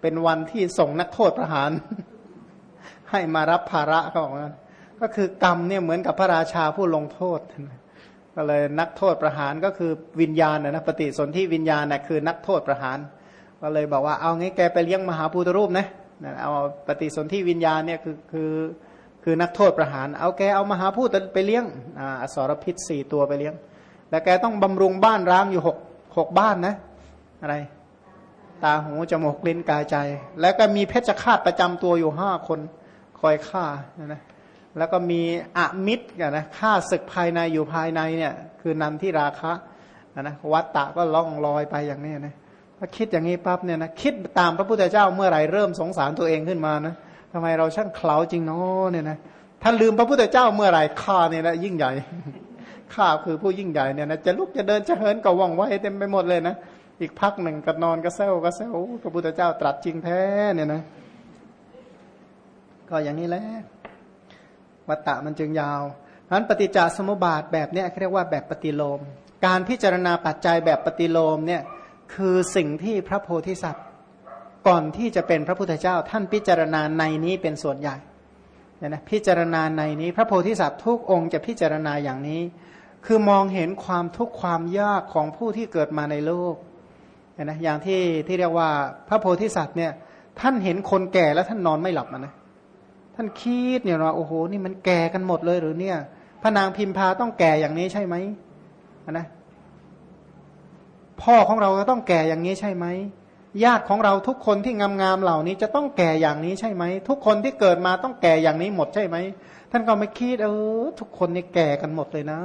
เป็นวันที่ส่งนักโทษประหาร ให้มารับภาระเขาบอกว่าก็คือกรรมเนี่ยเหมือนกับพระราชาผู้ลงโทษก็เลยนักโทษประหารก็คือวิญญาณนะปฏิสนธิวิญญาณนะคือนักโทษประหาร ก็เลยบอกว่าเอางี้แกไปเลี้ยงมหาภูตรูปนะเอาปฏิสนธิวิญญาณเนี่ยคือคือคือนักโทษประหาร เอาแกเอามหาพูดไปเลี้ยงอสรพิษสี่ตัวไปเลี้ยง แล้วแกต้องบำรุงบ้านร้างอยู่หกหกบ้านนะ อะไร ตาหูจมูกลิ้นกายใจ แล้วก็มีเพชฌฆาตประจำตัวอยู่ห้าคนคอยฆ่านะแล้วก็มีอมิตรนะฆ่าศึกภายในอยู่ภายในเนี่ยคือนันที่ราคะนะวัตตะก็ล่องลอยไปอย่างนี้นะถ้าคิดอย่างนี้ปั๊บเนี่ยนะคิดตามพระพุทธเจ้าเมื่อไหร่เริ่มสงสารตัวเองขึ้นมานะทำไมเราช่างเคลาจริงเนาะเนี่ยนะถ้าลืมพระพุทธเจ้าเมื่อไหร่ข้าเนี่ยนะยิ่งใหญ่ข้าคือผู้ยิ่งใหญ่เนี่ยนะจะลุกจะเดินจะเหินก็ว่องไวเต็มไปหมดเลยนะ อีกพักหนึ่งก็นอนก็เซลก็เซลพระพุทธเจ้าตรัสจริงแท้เนี่ยนะ ก็อย่างนี้แหละวัตตะมันจึงยาวนั้นปฏิจจสมุปบาทแบบเนี้ยเรียกว่าแบบปฏิโลม การพิจารณาปัจจัยแบบปฏิโลมเนี่ยคือสิ่งที่พระโพธิสัตว์ ก่อนที่จะเป็นพระพุทธเจ้า ท่านพิจารณาในนี้เป็นส่วนใหญ่เนี่ยนะพิจารณาในนี้ พระโพธิสัตว์ทุกองค์จะพิจารณาอย่างนี้ คือมองเห็นความทุกข์ความยากของผู้ที่เกิดมาในโลก นะอย่างที่ที่เรียกว่าพระโพธิสัตว์เนี่ย ท่านเห็นคนแก่แล้วท่านนอนไม่หลับนะท่านคิดเนี่ยว่าโอ้โหนี่มันแก่กันหมดเลยหรือเนี่ยพระนางพิมพาต้องแก่อย่างนี้ใช่ไหมนะพ่อของเราก็ต้องแก่อย่างนี้ใช่ไหมญาติของเราทุกคนที่งามๆเหล่านี้จะต้องแก่อย่างนี้ใช่ไหมทุกคนที่เกิดมาต้องแก่อย่างนี้หมดใช่ไหมท่านก็ไม่คิดเออ ทุกคนนี่แก่กันหมดเลยนะ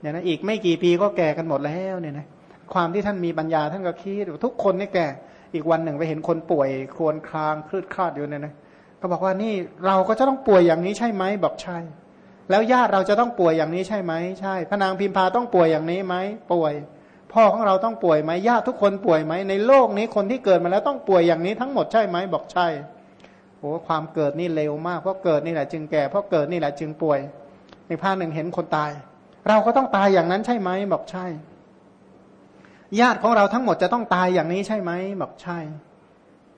เนี่ยนะอีกไม่กี่ปีก็แก่กันหมดแล้วเนี่ยนะ ความที่ท่านมีปัญญา ท่านก็คิดทุกคนนี่แก่อีกวันหนึ่งไปเห็นคนป่วยครวญครางคลืดคลาดอยู่เนี่ยนะก็บอกว่านี่เราก็จะต้องป่วยอย่างนี้ใช่ไหมบอกใช่ แล้วญาติเราจะต้องป่วยอย่างนี้ใช่ไหมใช่พระนางพิมพาต้องป่วยอย่างนี้ไหมป่วย พ่อของเราต้องป่วยไหมญาติทุกคนป่วยไหมในโลกนี้คนที่เกิดมาแล้วต้องป่วยอย่างนี้ทั้งหมดใช่ไหมบอกใช่โอ้ความเกิดนี่เร็วมากเพราะเกิดนี่แหละจึงแก่เพราะเกิดนี่แหละจึงป่วยในภาคหนึ่งเห็นคนตาย เราก็ต้องตายอย่างนั้นใช่ไหมบอกใช่ ญาติของเราทั้งหมดจะต้องตายอย่างนี้ใช่ไหมบอกใช่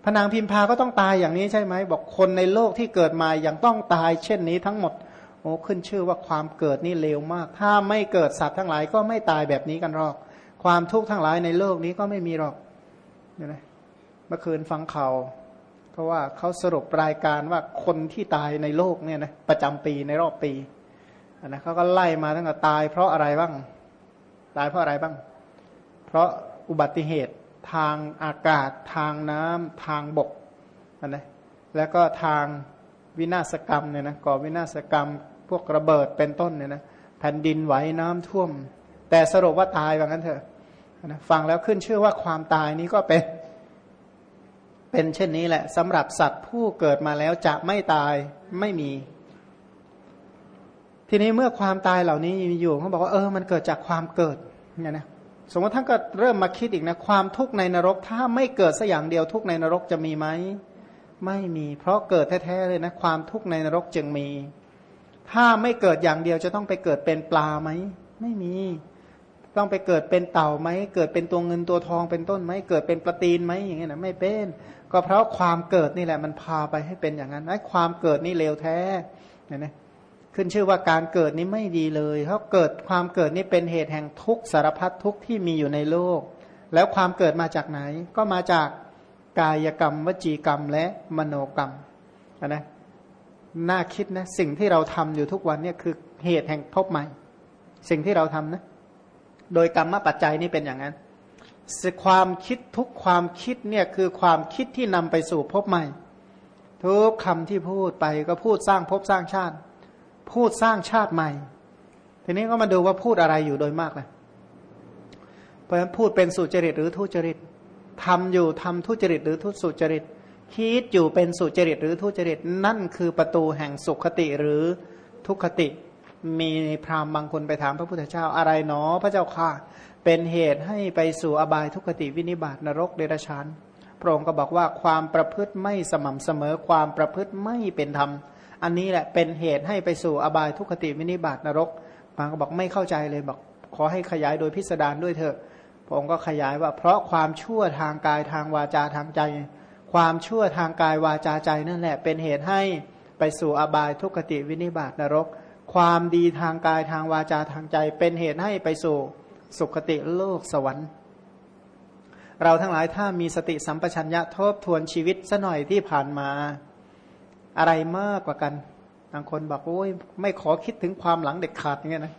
พนางพิมพาก็ต้องตายอย่างนี้ใช่ไหมบอกคนในโลกที่เกิดมาอย่างต้องตาย เช่นนี้ทั้งหมด โอ้ขึ้นชื่อว่าความเกิดนี่เลวมาก ถ้าไม่เกิดสัตว์ทั้งหลายก็ไม่ตายแบบนี้กันหรอก ความทุกข์ทั้งหลายในโลกนี้ก็ไม่มีหรอกเนี่ยนะเมื่อคืนฟังข่าวเพราะว่าเขาสรุปรายการว่าคนที่ตายในโลกเนี่ยนะประจำปีในรอบปีนะเขาก็ไล่มาตั้งแต่ตายเพราะอะไรบ้าง ตายเพราะอะไรบ้าง เพราะอุบัติเหตุทางอากาศทางน้ำทางบกนะแล้วก็ทางวินาศกรรมเนี่ยนะก่อวินาศกรรมพวกระเบิดเป็นต้นเนี่ยนะแผ่นดินไหวน้ำท่วม แต่สรุปว่าตายว่างั้นเถอะนะฟังแล้วขึ้นชื่อว่าความตายนี้ก็เป็นเป็นเช่นนี้แหละสำหรับสัตว์ผู้เกิดมาแล้วจะไม่ตายไม่มี ทีนี้เมื่อความตายเหล่านี้มีอยู่เขาบอกว่าเออมันเกิดจากความเกิดเนี่ยนะ สมมติท่านก็เริ่มมาคิดอีกนะความทุกข์ในนรก ถ้าไม่เกิดสัอย่างเดียวทุกข์ในนรกจะมีไหมไม่มี เพราะเกิดแท้ๆเลยนะความทุกข์ในนรกจึงมี ถ้าไม่เกิดอย่างเดียวจะต้องไปเกิดเป็นปลาไหมไม่มี ต้องไปเกิดเป็นเต่าไหมเกิดเป็นตัวเงินตัวทองเป็นต้นไหมเกิดเป็นปลาตีนไหมอย่างเงี้ยนะไม่เป็น ก็เพราะความเกิดนี่แหละมันพาไปให้เป็นอย่างนั้นไอ้ความเกิดนี่เลวแท้เนี่ยนะ ขึ้นชื่อว่าการเกิดนี้ไม่ดีเลยเพราะเกิดความเกิดนี้เป็นเหตุแห่งทุกสารพัดทุกที่มีอยู่ในโลก แล้วความเกิดมาจากไหน ก็มาจากกายกรรม วจีกรรมและมโนกรรมนะน่าคิดนะ สิ่งที่เราทำอยู่ทุกวันเนี่ยคือเหตุแห่งพบใหม่ สิ่งที่เราทำนะ โดยกรรมปัจจัยนี่เป็นอย่างนั้นความคิดทุกความคิดเนี่ยคือความคิดที่นำไปสู่พบใหม่ทุกคำที่พูดไปก็พูดสร้างพบสร้างชาติ พูดสร้างชาติใหม่ ทีนี้ก็มาดูว่าพูดอะไรอยู่โดยมากเลยเพราะฉะนั้นพูดเป็นสุจริตหรือทุจริตทำอยู่ทำทุจริตหรือทุสุจริต คิดอยู่เป็นสุจริตหรือทุจริต นั่นคือประตูแห่งสุขติหรือทุกขติ มีพราหมณ์บางคนไปถามพระพุทธเจ้าอะไรหนอ พระเจ้าค่ะ เป็นเหตุให้ไปสู่อบายทุกขติวินิบาตนรกเดรัจฉานพระองค์ก็บอกว่าความประพฤติไม่สม่ำเสมอความประพฤติไม่เป็นธรรม อันนี้แหละเป็นเหตุให้ไปสู่อบายทุกขติวินิบาตนรกบางก็บอกไม่เข้าใจเลยบอกขอให้ขยายโดยพิสดารด้วยเถอะพระองค์ก็ขยายว่า เพราะความชั่วทางกายทางวาจาทางใจ ความชั่วทางกายวาจาใจนั่นแหละ เป็นเหตุให้ไปสู่อบายทุกขติวินิบาตนรก ความดีทางกายทางวาจาทางใจ เป็นเหตุให้ไปสู่สุขติโลกสวรรค์ เราทั้งหลายถ้ามีสติสัมปชัญญะทบทวนชีวิตซะหน่อยที่ผ่านมา อะไรมากกว่ากันบางคนบอกโอ้ยไม่ขอคิดถึงความหลังเด็ดขาดอย่างเงี้ยนะ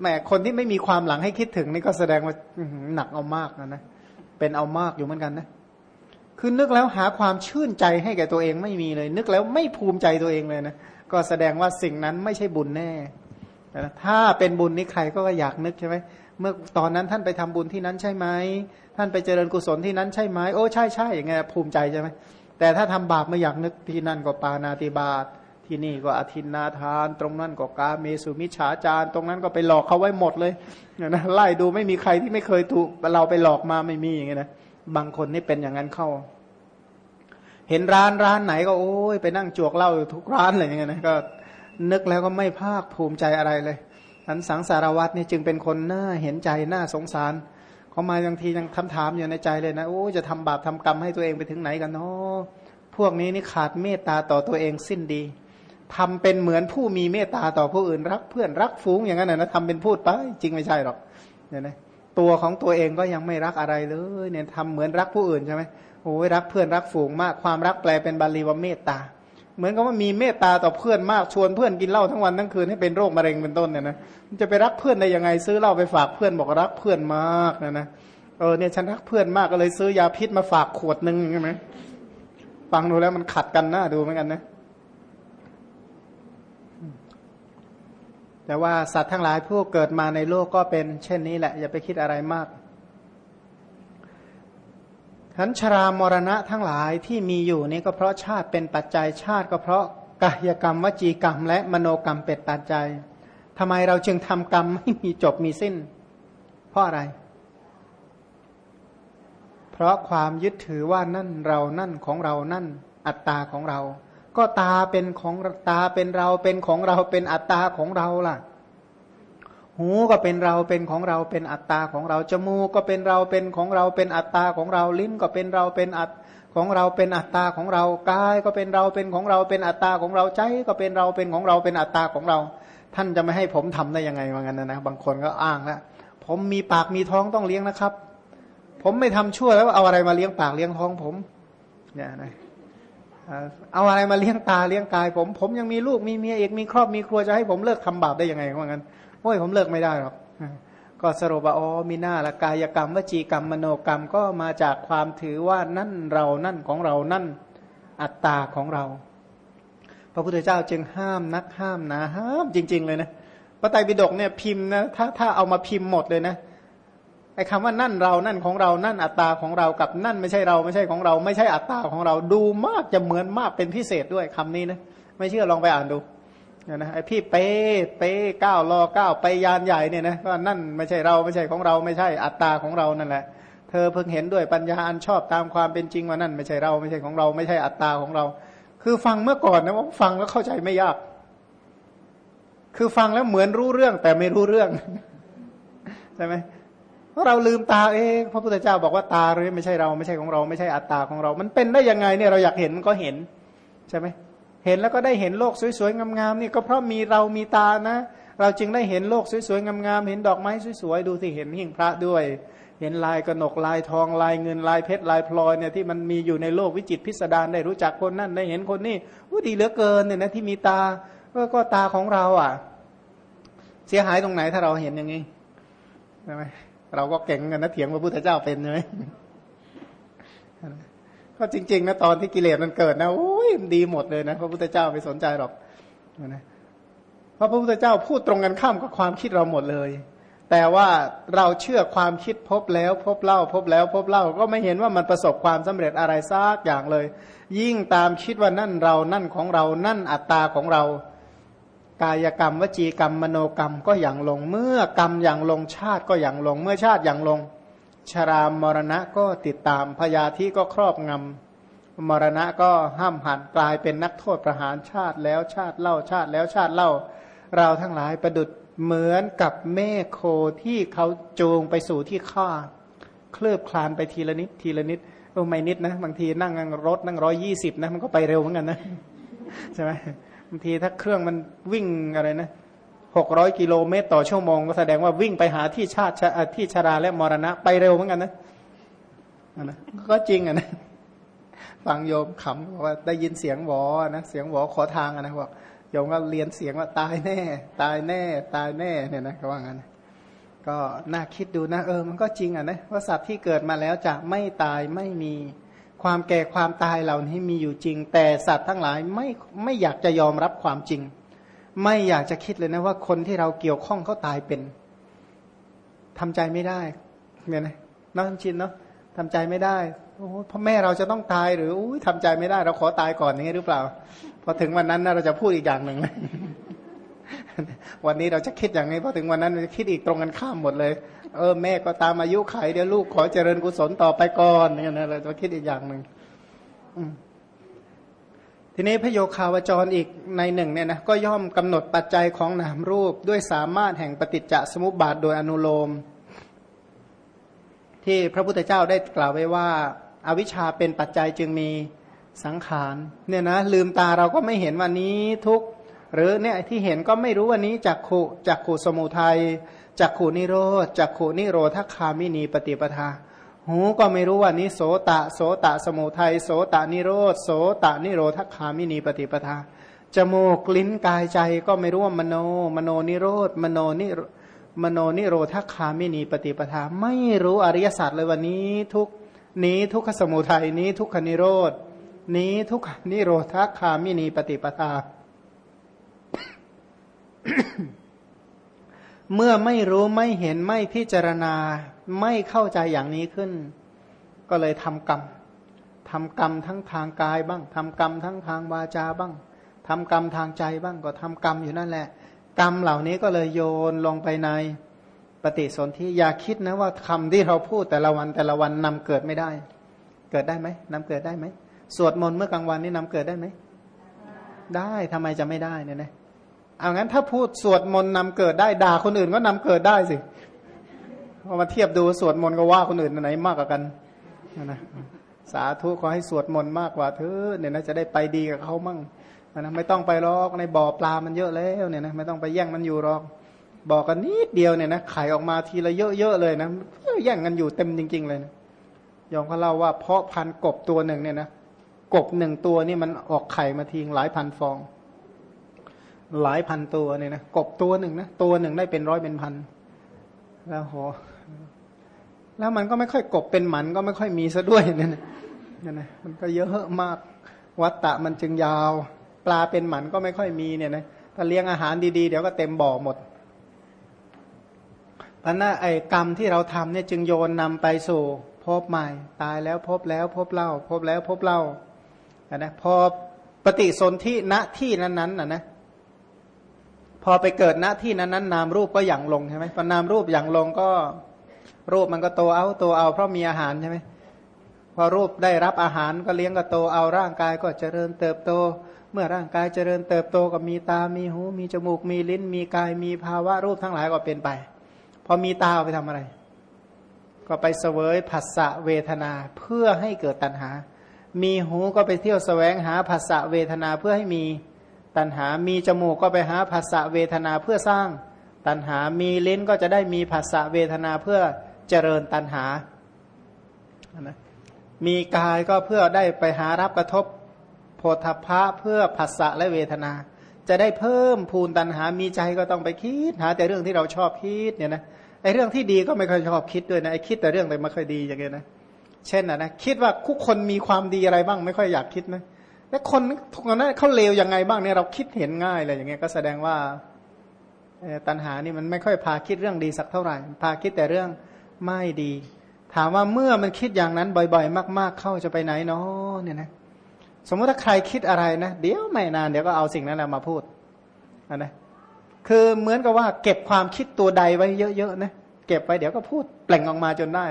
แหมคนที่ไม่มีความหลังให้คิดถึงนี่ก็แสดงว่าหนักเอามากนะนะเป็นเอามากอยู่เหมือนกันนะคือนึกแล้วหาความชื่นใจให้แก่ตัวเองไม่มีเลย นึกแล้วไม่ภูมิใจตัวเองเลยนะก็แสดงว่าสิ่งนั้นไม่ใช่บุญแน่ถ้าเป็นบุญนี่ใครก็อยากนึกใช่ไหมเมื่อตอนนั้นท่านไปทำบุญที่นั้นใช่ไหมท่านไปเจริญกุศลที่นั้นใช่ไหมโอ้ใช่ใช่อย่างเงี้ยภูมิใจใช่ไหม แต่ถ้าทำบาปไม่อยากนึกที่นั่นก็ปานาติบาตที่นี่ก็อธินนาทาน ตรงนั้นก็กาเมสุมิฉาจารตรงนั้นก็ไปหลอกเขาไว้หมดเลยนะไล่ดูไม่มีใครที่ไม่เคยถูกเราไปหลอกมาไม่มีอย่างเงี้ยนะบางคนนี่เป็นอย่างนั้นเข้า เห็นร้านร้านไหนก็โอ้ยไปนั่งจวกเหล้าทุกร้านอะไรอย่างเงี้ยนะก็นึกแล้วก็ไม่ภาคภูมิใจอะไรเลยอันสังสารวัตรนี่จึงเป็นคนน่าเห็นใจน่าสงสาร เขามาบางทียังคำถามอยู่ในใจเลยนะโอ้จะทำบาปทำกรรมให้ตัวเองไปถึงไหนกันเนาะพวกนี้นี่ขาดเมตตาต่อตัวเองสิ้นดีทำเป็นเหมือนผู้มีเมตตาต่อผู้อื่นรักเพื่อนรักฝูงอย่างนั้นนะทำเป็นพูดไปจริงไม่ใช่หรอกเนี่ยนะตัวของตัวเองก็ยังไม่รักอะไรเลยเนี่ยทำเหมือนรักผู้อื่นใช่ไหมโอ้ยรักเพื่อนรักฝูงมากความรักแปลเป็นบาลีว่าเมตตา เหมือนกับว่ามีเมตตาต่อเพื่อนมากชวนเพื่อนกินเหล้าทั้งวันทั้งคืนให้เป็นโรคมะเร็งเป็นต้นเนี่ยนะมันจะไปรักเพื่อนได้ยังไงซื้อเหล้าไปฝากเพื่อนบอกรักเพื่อนมากนะนะเออเนี่ยฉันรักเพื่อนมากก็เลยซื้อยาพิษมาฝากขวดหนึ่งใช่ไหมฟังดูแล้วมันขัดกันนะดูเหมือนกันนะแต่ว่าสัตว์ทั้งหลายผู้เกิดมาในโลกก็เป็น เช่นนี้แหละ อย่าไปคิดอะไรมาก ขันชรามรณะทั้งหลายที่มีอยู่นี้ก็เพราะชาติเป็นปัจจัยชาติก็เพราะกายกรรมวจีกรรม และมโนกรรมเป็นปัจจัยทำไมเราจึงทำกรรมไม่มีจบมีสิ้น เพราะอะไร เพราะความยึดถือว่านั่นเรานั่นของเรานั่น อัตตาของเรา ก็ตาเป็นของตาเป็นเราเป็นของเราเป็นอัตตาของเราล่ะ หูก็เป็นเราเป็นของเราเป็นอัตตาของเราจมูกก็เป็นเราเป็นของเราเป็นอัตตาของเราลิ้นก็เป็นเราเป็นอัตของเราเป็นอัตตาของเรากายก็เป็นเราเป็นของเราเป็นอัตตาของเราใจก็เป็นเราเป็นของเราเป็นอัตตาของเรา ท่านจะไม่ให้ผมทำได้ยังไงว่างั้นนะนะบางคนก็อ้างแล้วผมมีปากมีท้องต้องเลี้ยงนะครับ ผมไม่ทำชั่วแล้วเอาอะไรมาเลี้ยงปากเลี้ยงท้องผมเนี่ยนะเอาอะไรมาเลี้ยงตาเลี้ยงกายผม ผมยังมีลูกมีเมียเอกมีครอบมีครัวจะให้ผมเลิกทำบาปได้ยังไงว่างั้น อ้ยผมเลิกไม่ได้หรอกก็สรุปว่าอ๋อมีหน้าละกายกรรมวจีกรรมมโนกรรมก็มาจากความถือว่านั่นเรานั่นของเรานั่นอัตตาของเรา พระพุทธเจ้าจึงห้ามนักห้ามนะห้ามจริง ๆ เลยนะพระไตรปิฎกเนี่ยพิมพ์นะถ้าถ้าเอามาพิมพ์หมดเลยนะไอ้คำว่านั่นเรานั่นของเรานั่นอัตตาของเรากับนั่นไม่ใช่เราไม่ใช่ของเรา ไม่ใช่อัตตาของเราดูมากจะเหมือนมากเป็นพิเศษด้วยคำนี้นะไม่เชื่อลองไปอ่านดู เนี่ยนะไอพี่เป้เป้เก้าวรอก้าวไปยานใหญ่เนี่ยนะก็นั่นไม่ใช่เราไม่ใช่ของเราไม่ใช่อัตตาของเรานั่นแหละ เธอเพิ่งเห็นด้วยปัญญาอันชอบตามความเป็นจริงว่านั่น ไม่ใช่เราไม่ใช่ของเราไม่ใช่อัตตาของเรา คือฟังเมื่อก่อนนะว่าฟังแล้วเข้าใจไม่ยาก คือฟังแล้วเหมือนรู้เรื่องแต่ไม่รู้เรื่องใช่ไหมพราะเราลืมตาเองพระพุทธเจ้าบอกว่าตาเรื่ไม่ใช่เราไม่ใช่ของเรา ไม่ใช่อัตตาของเรา มันเป็นได้ยังไงเนี่ยเราอยากเห็นมันก็เห็นใช่ไหม เห็นแล้วก็ได้เห็นโลกสวยๆงามๆนี่ก็เพราะมีเรามีตานะ เราจึงได้เห็นโลกสวยๆงามๆเห็นดอกไม้สวยๆดูสิเห็นหิ่งพระด้วย เห็นลายกระหนกลายทองลายเงินลายเพชรลายพลอยเนี่ยที่มันมีอยู่ในโลกวิจิตพิสดารได้รู้จักคนนั่นได้เห็นคนนี้อู้ดีเหลือเกินเนี่ยนะที่มีตาก็ตาของเราอะ เสียหายตรงไหนถ้าเราเห็นอย่างนี้ใช่ไหมเราก็เก่งกันนะเถียงพระพุทธเจ้าเป็นใช่ไหม ก็จริงๆนะตอนที่กิเลสมันเกิดนะโอ้ยดีหมดเลยนะพระพุทธเจ้าไม่สนใจหรอกนะเพราะพระพุทธเจ้าพูดตรงกันข้ามกับความคิดเราหมดเลย แต่ว่าเราเชื่อความคิดพบแล้ว พบเล่า พบแล้ว พบเล่าก็ไม่เห็นว่ามันประสบความสำเร็จอะไรซากอย่างเลย ยิ่งตามคิดว่านั่นเรานั่นของเรานั่นอัตตาของเรากายกรรมวจีกรรมมโนกรรมก็อย่างลงเมื่อกรรมอย่างลงชาติก็อย่างลงเมื่อชาติอย่างลง ชรามมรณะก็ติดตามพยาธิก็ครอบงำมรณะก็ห้ามหันกลายเป็นนักโทษประหารชาติแล้วชาติเล่าชาติแล้วชาติเล่า เราทั้งหลายประดุดเหมือนกับแม่โคที่เขาจูงไปสู่ที่ฆ่าเคลือบคลานไปทีละนิดทีละนิดโอ้ไม่นิดนะ บางทีนั่งรถนั่งร้อยยี่สิบนะมันก็ไปเร็วเหมือนกันนะใช่ไหมบางทีถ้าเครื่องมันวิ่งอะไรนะ หกร้อยกิโลเมตรต่อชั่วโมงก็แสดงว่าวิ่งไปหาที่ชาติที่ชาราและมรณะไปเร็วเหมือนกันนะนะก็จริงอะนะฟังโยมขำว่าได้ยินเสียงหวอนะเสียงหวอขอทางอะนะบอกโยมก็เรียนเสียงว่าตายแน่ ตายแน่ ตายแน่เนี่ยนะก็ว่างั้นก็น่าคิดดูนะเออ มันก็จริงอะนะว่าสัตว์ที่เกิดมาแล้วจะไม่ตายไม่มีความแก่ความตายเหล่านี้มีอยู่จริง แต่สัตว์ทั้งหลายไม่ไม่อยากจะยอมรับความจริง ไม่อยากจะคิดเลยนะว่าคนที่เราเกี่ยวข้องเขาตายเป็นทำใจไม่ได้เนี่ยนะน้องชินเนาะทำใจไม่ได้โอ้พ่อแม่เราจะต้องตายหรืออุ้ยทำใจไม่ได้ เราขอตายก่อนย่างนี้หรือเปล่า พอถึงวันนั้นนะเราจะพูดอีกอย่างหนึ่งเลยวันนี้เราจะคิดอย่างนี้พอถึงวันนั้นเราจะคิดอีกตรงกันข้ามหมดเลย เออแม่ก็ตามอายุไขเดี๋ยวลูกขอเจริญกุศลต่อไปก่อนเนี่ยนะเราจะคิดอีกอย่างหนึ่ง ทีนี้พระโยคาวจรอีกในหนึ่งเนี่ยนะก็ย่อมกำหนดปัจจัยของนามรูปด้วยสามารถแห่งปฏิจจสมุปบาทโดยอนุโลม ที่พระพุทธเจ้าได้กล่าวไว้ว่าอวิชชาเป็นปัจจัยจึงมีสังขารเนี่ยนะลืมตาเราก็ไม่เห็นว่านี้ทุกข์หรือเนี่ยที่เห็นก็ไม่รู้ว่านี้จักขุจักขุสมุทัยจักขุนิโรธจักขุนิโรธคามินีปฏิปทา หูก็ไม่รู้ว่านี้โสตะ โสตะสมุทัยโสตะนิโรธโสตะนิโรธคามินีปฏิปทาจมูกลิ้นกายใจก็ไม่รู้ว่ามโน มโนนิโรธมโนนิมโนนิโรธคามินีปฏิปทา ไม่รู้อริยสัจเลยวันนี้ทุกนี้ทุกขสมุทัยนี้ทุกขนิโรธนี้ทุกขนิโรธคามินีปฏิปทา เมื่อไม่รู้ไม่เห็นไม่พิจารณา ไม่เข้าใจอย่างนี้ขึ้น ก็เลยทำกรรมทำกรรมทั้งทางกายบ้างทำกรรมทั้งทางวาจาบ้างทำกรรมทางใจบ้างก็ทำกรรมอยู่นั่นแหละ กรรมเหล่านี้ก็เลยโยนลงไปในปฏิสนธิอย่าคิดนะว่าคำที่เราพูดแต่ละวันแต่ละวันนำเกิดไม่ได้ เกิดได้ไหมนำเกิดได้ไหมสวดมนต์เมื่อกลางวันนี่นำเกิดได้ไหมได้ทำไมจะไม่ได้เนี่ยนะเอางั้นถ้าพูดสวดมนต์นำเกิดได้ด่าคนอื่นก็นำเกิดได้สิ พอมาเทียบดูสวดมนต์ก็ว่าคนอื่นไหนมากกว่ากันนะสาธุขอให้สวดมนต์มากกว่าเธอเนี่ยนะจะได้ไปดีกับเขามั่งนะไม่ต้องไปรอกในบ่อปลามันเยอะแล้วเนี่ยนะไม่ต้องไปแย่งมันอยู่รอกบอกกันนิดเดียวเนี่ยนะไข่ออกมาทีละเยอะๆเลยนะแย่งกันอยู่เต็มจริง ๆ เลยนะยอมเขาเล่าว่าเพาะพันกบตัวหนึ่งเนี่ยนะกบหนึ่งตัวนี่มันออกไข่มาทิ้งหลายพันฟอง หลายพันตัวเนี่ยนะกบตัวหนึ่งนะตัวหนึ่งได้เป็นร้อยเป็นพัน แล้วโห แล้วมันก็ไม่ค่อยกบเป็นหมันก็ไม่ค่อยมีซะด้วยเนี่ยนะเนี่ยนะมันก็เยอะมากวัตตะมันจึงยาว ปลาเป็นหมันก็ไม่ค่อยมีเนี่ยนะถ้าเลี้ยงอาหารดีๆ เดี๋ยวก็เต็มบ่อหมดพันน่ะไอ้กรรมที่เราทำเนี่ยจึงโยนนำไปสู่พบใหม่ ตายแล้วพบแล้วพบเล่า พบแล้วพบเล่านะพอปฏิสนธิณที่นั้นๆนะนะพอไปเกิดณที่นั้นๆนามรูปก็หยั่งลงใช่ไหมพอนามรูปหยั่งลงก็ รูปมันก็โตเอาโตเอาเพราะมีอาหารใช่ไหมพอรูปได้รับอาหารก็เลี้ยงก็โตเอาร่างกายก็เจริญเติบโต เมื่อร่างกายเจริญเติบโตก็มีตา มีหู มีจมูก มีลิ้น มีกาย มีภาวะรูปทั้งหลายก็เป็นไป พอมีตาไปทำอะไร ก็ไปเสวยผัสสะเวทนาเพื่อให้เกิดตัณหา มีหูก็ไปเที่ยวแสวงหาผัสสะเวทนาเพื่อให้มีตัณหา มีจมูกก็ไปหาผัสสะเวทนาเพื่อสร้างตัณหา มีลิ้นก็จะได้มีผัสสะเวทนาเพื่อ เจริญตัณหามีกายก็เพื่อได้ไปหารับกระทบโพธพะเพื่อผัสสะและเวทนา จะได้เพิ่มพูนตันหามีใจก็ต้องไปคิดหาแต่เรื่องที่เราชอบคิดเนี่ยนะไอ้เรื่องที่ดีก็ไม่ค่อยชอบคิดด้วยนะไอ้คิดแต่เรื่องแต่ไม่ค่อยดีอย่างเงี้ยนะเช่นนะนะคิดว่าคุกคนมีความดีอะไรบ้างไม่ค่อยอยากคิดนะแล้วคนทุกคนนั้นเขาเลวยังไงบ้างเนี่ยเราคิดเห็นง่ายเลยอย่างเงี้ยก็แสดงว่าตัณหานี่มันไม่ค่อยพาคิดเรื่องดีสักเท่าไหร่ พาคิดแต่เรื่อง ไม่ดี ถามว่าเมื่อมันคิดอย่างนั้นบ่อย ๆ มาก ๆ เข้าจะไปไหนเนาะเนี่ยนะสมมติถ้าใครคิดอะไรนะเดี๋ยวไม่นานเดี๋ยวก็เอาสิ่งนั้นมาพูดนะคือเหมือนกับว่า เก็บความคิดตัวใดไว้เยอะๆนะเก็บไว้เดี๋ยวก็พูดแปล่งออกมาจนได้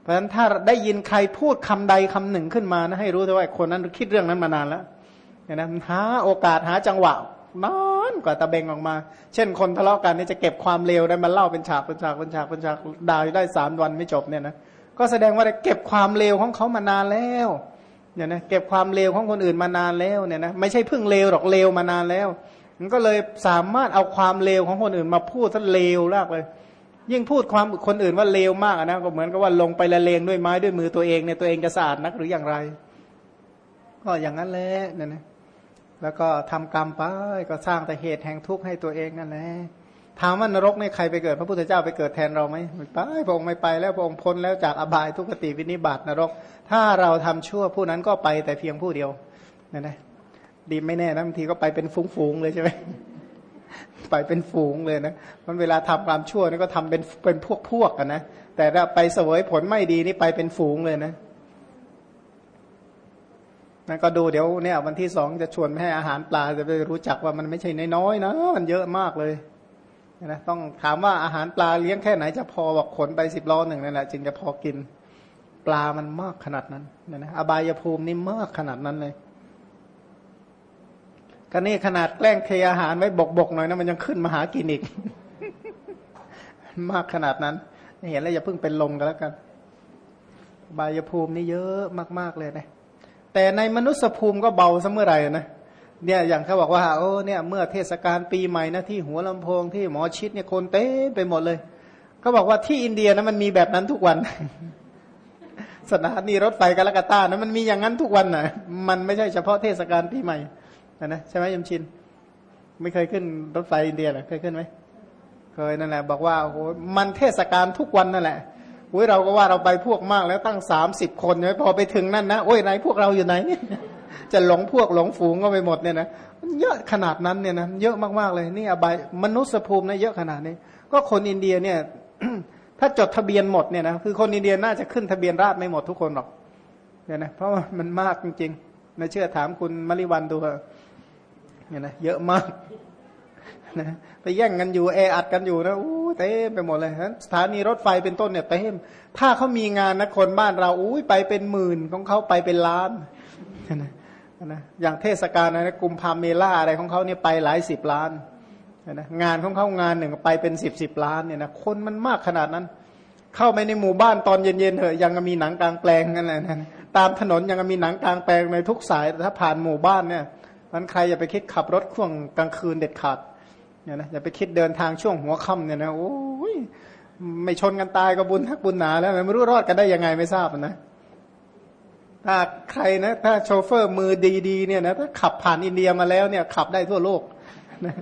เพราะฉะนั้นถ้าได้ยินใครพูดคำใดคำหนึ่งขึ้นมานะให้รู้ว่าคนนั้นคิดเรื่องนั้นมานานแล้วนะหาโอกาสหาจังหวะนา นกว่าตะเบงออกมา เช่นคนทะเลาะกันนี่จะเก็บความเลวได้มาเล่าเป็นฉากเป็นฉากเป็นฉากเป็นฉากด่าได้สามวันไม่จบเนี่ยนะก็แสดงว่าได้เก็บความเลวของเขามานานแล้วเนี่ยนะเก็บความเลวของคนอื่นมานานแล้วเนี่ยนะไม่ใช่เพิ่งเลวหรอกเลวมานานแล้วมันก็เลยสามารถเอาความเลวของคนอื่นมาพูดท่านเลวมากเลย ยิ่งพูดความคนอื่นว่าเลวมากนะก็เหมือนกับว่าลงไปละเลงด้วยไม้ด้วยมือตัวเองเนี่ยตัวเองจะสะอาดนักหรืออย่างไร ก็อย่างนั้นแหละเนี่ยนะ แล้วก็ทำกรรมไปก็สร้างแต่เหตุแห่งทุกข์ให้ตัวเองนั่นแหละถามว่านรกเนี่ยใครไปเกิด พระพุทธเจ้าไปเกิดแทนเราไหมไม่ไปพระองค์ไม่ไปแล้วพระองค์พ้นแล้วจากอบายทุกขติวินิบาตนรก ถ้าเราทำชั่วผู้นั้นก็ไปแต่เพียงผู้เดียวนั่นนะดีไม่แน่นะบางทีก็ไปเป็นฝูงๆเลยใช่ไหมไปเป็นฝูงเลยนะมันเวลาทำความชั่วนี่ก็ทำเป็นเป็นพวกพวกกันนะแต่ถ้าไปเสวยผลไม่ดีนี่ไปเป็นฝูงเลยนะ นั่นก็ดูเดี๋ยวเนี่ยวันที่สองจะชวนให้อาหารปลาจะไปรู้จักว่ามันไม่ใช่น้อยๆนะมันเยอะมากเลยนะต้องถามว่าอาหารปลาเลี้ยงแค่ไหนจะพอบอกขนไปสิบล้อหนึ่งนั่นแหละจึงจะพอกิน ปลามันมากขนาดนั้นนะนะอบายภูมินี่มากขนาดนั้นเลยก็นี่ขนาดแกล้งเทอาหารไว้บกๆหน่อยนะมันยังขึ้นมาหากินอีก มากขนาดนั้นเห็นแล้วอย่าเพิ่งเป็นลมกันแล้วกันบายภูมินี่เยอะมากๆเลยนะ แต่ในมนุษยภูมิก็เบาเสมอไรนะเนี่ยอย่างเขาบอกว่าโอ้เนี่ยเมื่อเทศกาลปีใหม่นะที่หัวลำโพงที่หมอชิดเนี่ยคนเต้ไปหมดเลยเขาบอกว่าที่อินเดียนะมันมีแบบนั้นทุกวันสถานีรถไฟกาลกาตานะมันมีอย่างนั้นทุกวันนะมันไม่ใช่เฉพาะเทศกาลปีใหม่นะนะใช่ไหมยมชิน ไม่เคยขึ้นรถไฟอินเดียหรอเคยขึ้นไหมเคยนั่นแหละ บอกว่าโอ้โหมันเทศกาลทุกวันนั่นแหละ อ้ยเราก็ว่าเราไปพวกมากแล้วตั้งสามสิบคนเนี่ยพอไปถึงนั่นนะโอ้ยไหนพวกเราอยู่ไหนเนี่ยจะหลงพวกหลงฝูงก็ไปหมดเนี่ยนะเยอะขนาดนั้นเนี่ยนะเยอะมากๆเลยนี่อบายมนุษย์ภูมินะเยอะขนาดนี้ ก็คนอินเดียเนี่ย ถ้าจดทะเบียนหมดเนี่ยนะคือคนอินเดียน่าจะขึ้นทะเบียนราษไม่หมดทุกคนหรอกเนี่ยนะเพราะมันมากจริงๆไม่เชื่อถามคุณมริวันดูเถอะเนี่ยนะเยอะมาก นะไปแย่งกันอยู่แออัดกันอยู่นะอู้เต็มไปหมดเลยสถานีรถไฟเป็นต้นเนี่ยเต็มถ้าเขามีงานนะคนบ้านเราอู้ไปเป็นหมื่นของเขาไปเป็นล้านนะนะอย่างเทศกาลนะกลุ่มภาเมล่าอะไรของเขาเนี่ยไปหลายสิบล้านนะงานของเขางานหนึ่งไปเป็นสิบสิบล้านเนี่ยนะคนมันมากขนาดนั้น เข้าไปในหมู่บ้านตอนเย็นๆเถอะยังมีหนังกลางแปลงกันเลยนะตามถนนยังมีหนังกลางแปลงในทุกสายถ้าผ่านหมู่บ้านเนี่ยมันใครอย่าไปคิดขับรถข่วงกลางคืนเด็ดขาด เนี่ยนะอย่าไปคิดเดินทางช่วงหัวค่ำเนี่ยนะโอ้ยไม่ชนกันตายก็บุญทักบุญหนาแล้วไม่รู้รอดกันได้ยังไงไม่ทราบนะถ้าใครนะ ถ้าโชเฟอร์มือดีๆเนี่ยนะถ้าขับผ่านอินเดียมาแล้วเนี่ย ขับได้ทั่วโลกนะ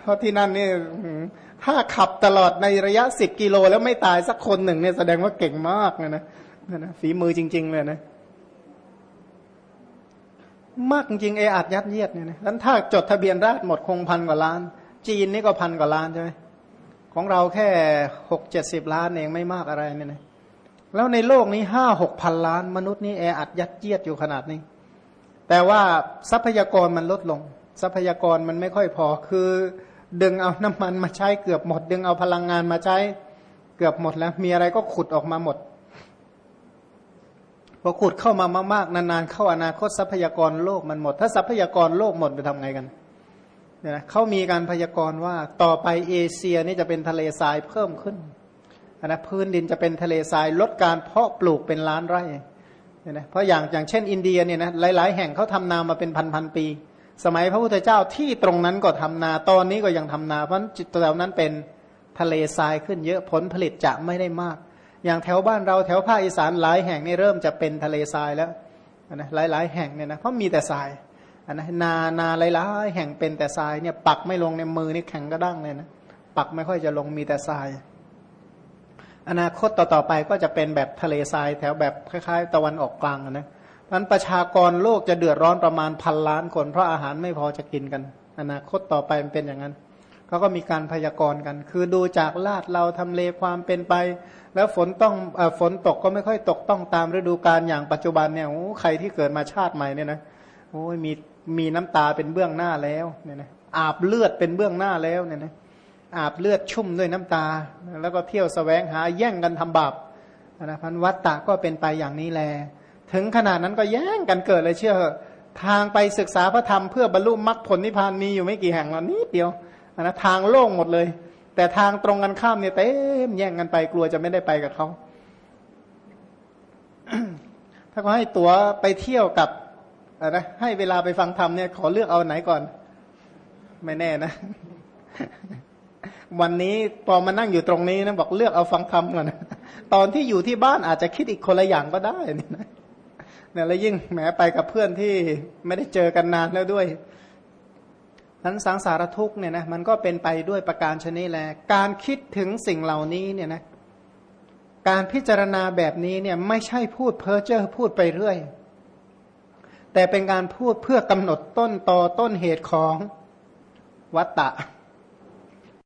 เพราะที่นั่นนี่ถ้าขับตลอดในระยะสิบกิโลแล้วไม่ตายสักคนหนึ่งเนี่ยแสดงว่าเก่งมากเลยนะนะฝีมือจริง ๆ เลยนะ มากจริงเออัดยัดเยียดเนี่ยนะนั้นถ้าจดทะเบียนราษหมดคงพันกว่าล้าน จีนนี่ก็พันกว่าล้านใช่ไหมของเราแค่หกเจ็ดสิบล้านเองไม่มากอะไรเนี่ยนะแล้วในโลกนี้ห้าหกพันล้าน มนุษย์นี่แออัดยัดเยียดอยู่ขนาดนี้ แต่ว่าทรัพยากรมันลดลง ทรัพยากรมันไม่ค่อยพอคือ ดึงเอาน้ำมันมาใช้เกือบหมด ดึงเอาพลังงานมาใช้เกือบหมดแล้ว มีอะไรก็ขุดออกมาหมดพอขุดเข้ามามากๆนานๆเข้าอนาคตทรัพยากรโลกมันหมด ถ้าทรัพยากรโลกหมดไปทำไงกัน เนี่ยเขามีการพยากรณ์ว่าต่อไปเอเชียนี่จะเป็นทะเลทรายเพิ่มขึ้นนะพื้นดินจะเป็นทะเลทรายลดการเพาะปลูกเป็นล้านไร่เนี่ยนะเพราะอย่างอย่างเช่น อินเดียเนี่ยนะหลาย ๆ แห่งเขาทำนามาเป็นพันพันปี สมัยพระพุทธเจ้าที่ตรงนั้นก็ทำนาตอนนี้ก็ยังทำนาเพราะจิตแถวนั้นเป็นทะเลทรายขึ้นเยอะผลผลิตจะไม่ได้มาก อย่างแถวบ้านเราแถวภาคอีสานหลายแห่งนี่เริ่มจะเป็นทะเลทรายแล้วนะหลาย ๆ แห่งเนี่ยนะเพราะมีแต่ทราย นะนานาหลายๆแห่งเป็นแต่ทรายเนี่ยปักไม่ลงในมือนี่แข็งกระด้างเลยนะปักไม่ค่อยจะลงมีแต่ทราย อนาคตต่อๆไปก็จะเป็นแบบทะเลทรายแถวแบบคล้าย ๆ ตะวันออกกลางนะมันประชากรโลกจะเดือดร้อนประมาณพันล้านคนเพราะอาหารไม่พอจะกินกัน อนาคตต่อไปมันเป็นอย่างนั้นเขาก็มีการพยากรณ์กัน คือดูจากลาดเราทำเลความเป็นไป แล้วฝนต้องอฝนตกก็ไม่ค่อยตกต้องตามฤดูกาลอย่างปัจจุบันเนี่ยโอ้ใครที่เกิดมาชาติใหม่เนี่ยนะโอ้ยมี มีน้ำตาเป็นเบื้องหน้าแล้วเนี่ยนะอาบเลือดเป็นเบื้องหน้าแล้วเนี่ยนะอาบเลือดชุ่มด้วยน้ำตา แล้วก็เที่ยวสแสวงหาแย่งกันทำบาปนะพันวัตตะก็เป็นไปอย่างนี้แล ถึงขนาดนั้นก็แย่งกันเกิดเลยเชื่อทางไปศึกษาพระธรรมเพื่อบรรลุมรรคผลนิพพานมีอยู่ไม่กี่แห่งหรอกนิดเดียวนะทางโล่งหมดเลย แต่ทางตรงกันข้ามเนี่ยเต็มแย่งกันไปกลัวจะไม่ได้ไปกับเขาถ้าเขาให้ตั๋วไปเที่ยวกับ อะให้เวลาไปฟังธรรมเนี่ยขอเลือกเอาไหนก่อน ไม่แน่นะ วันนี้พอมานั่งอยู่ตรงนี้นะบอกเลือกเอาฟังธรรมก่อนตอนที่อยู่ที่บ้านอาจจะคิดอีกคนละอย่างก็ได้นี่นะเนี่ยแล้วยิ่งแหมไปกับเพื่อนที่ไม่ได้เจอกันนานแล้วด้วยนั้นสังสารทุกเนี่ยนะมันก็เป็นไปด้วยประการชนิดแหละการคิดถึงสิ่งเหล่านี้เนี่ยนะการพิจารณาแบบนี้เนี่ยไม่ใช่พูดเพ้อเจ้อพูดไปเรื่อย แต่เป็นการพูดเพื่อกำหนดต้นตอต้นเหตุของวัตตะ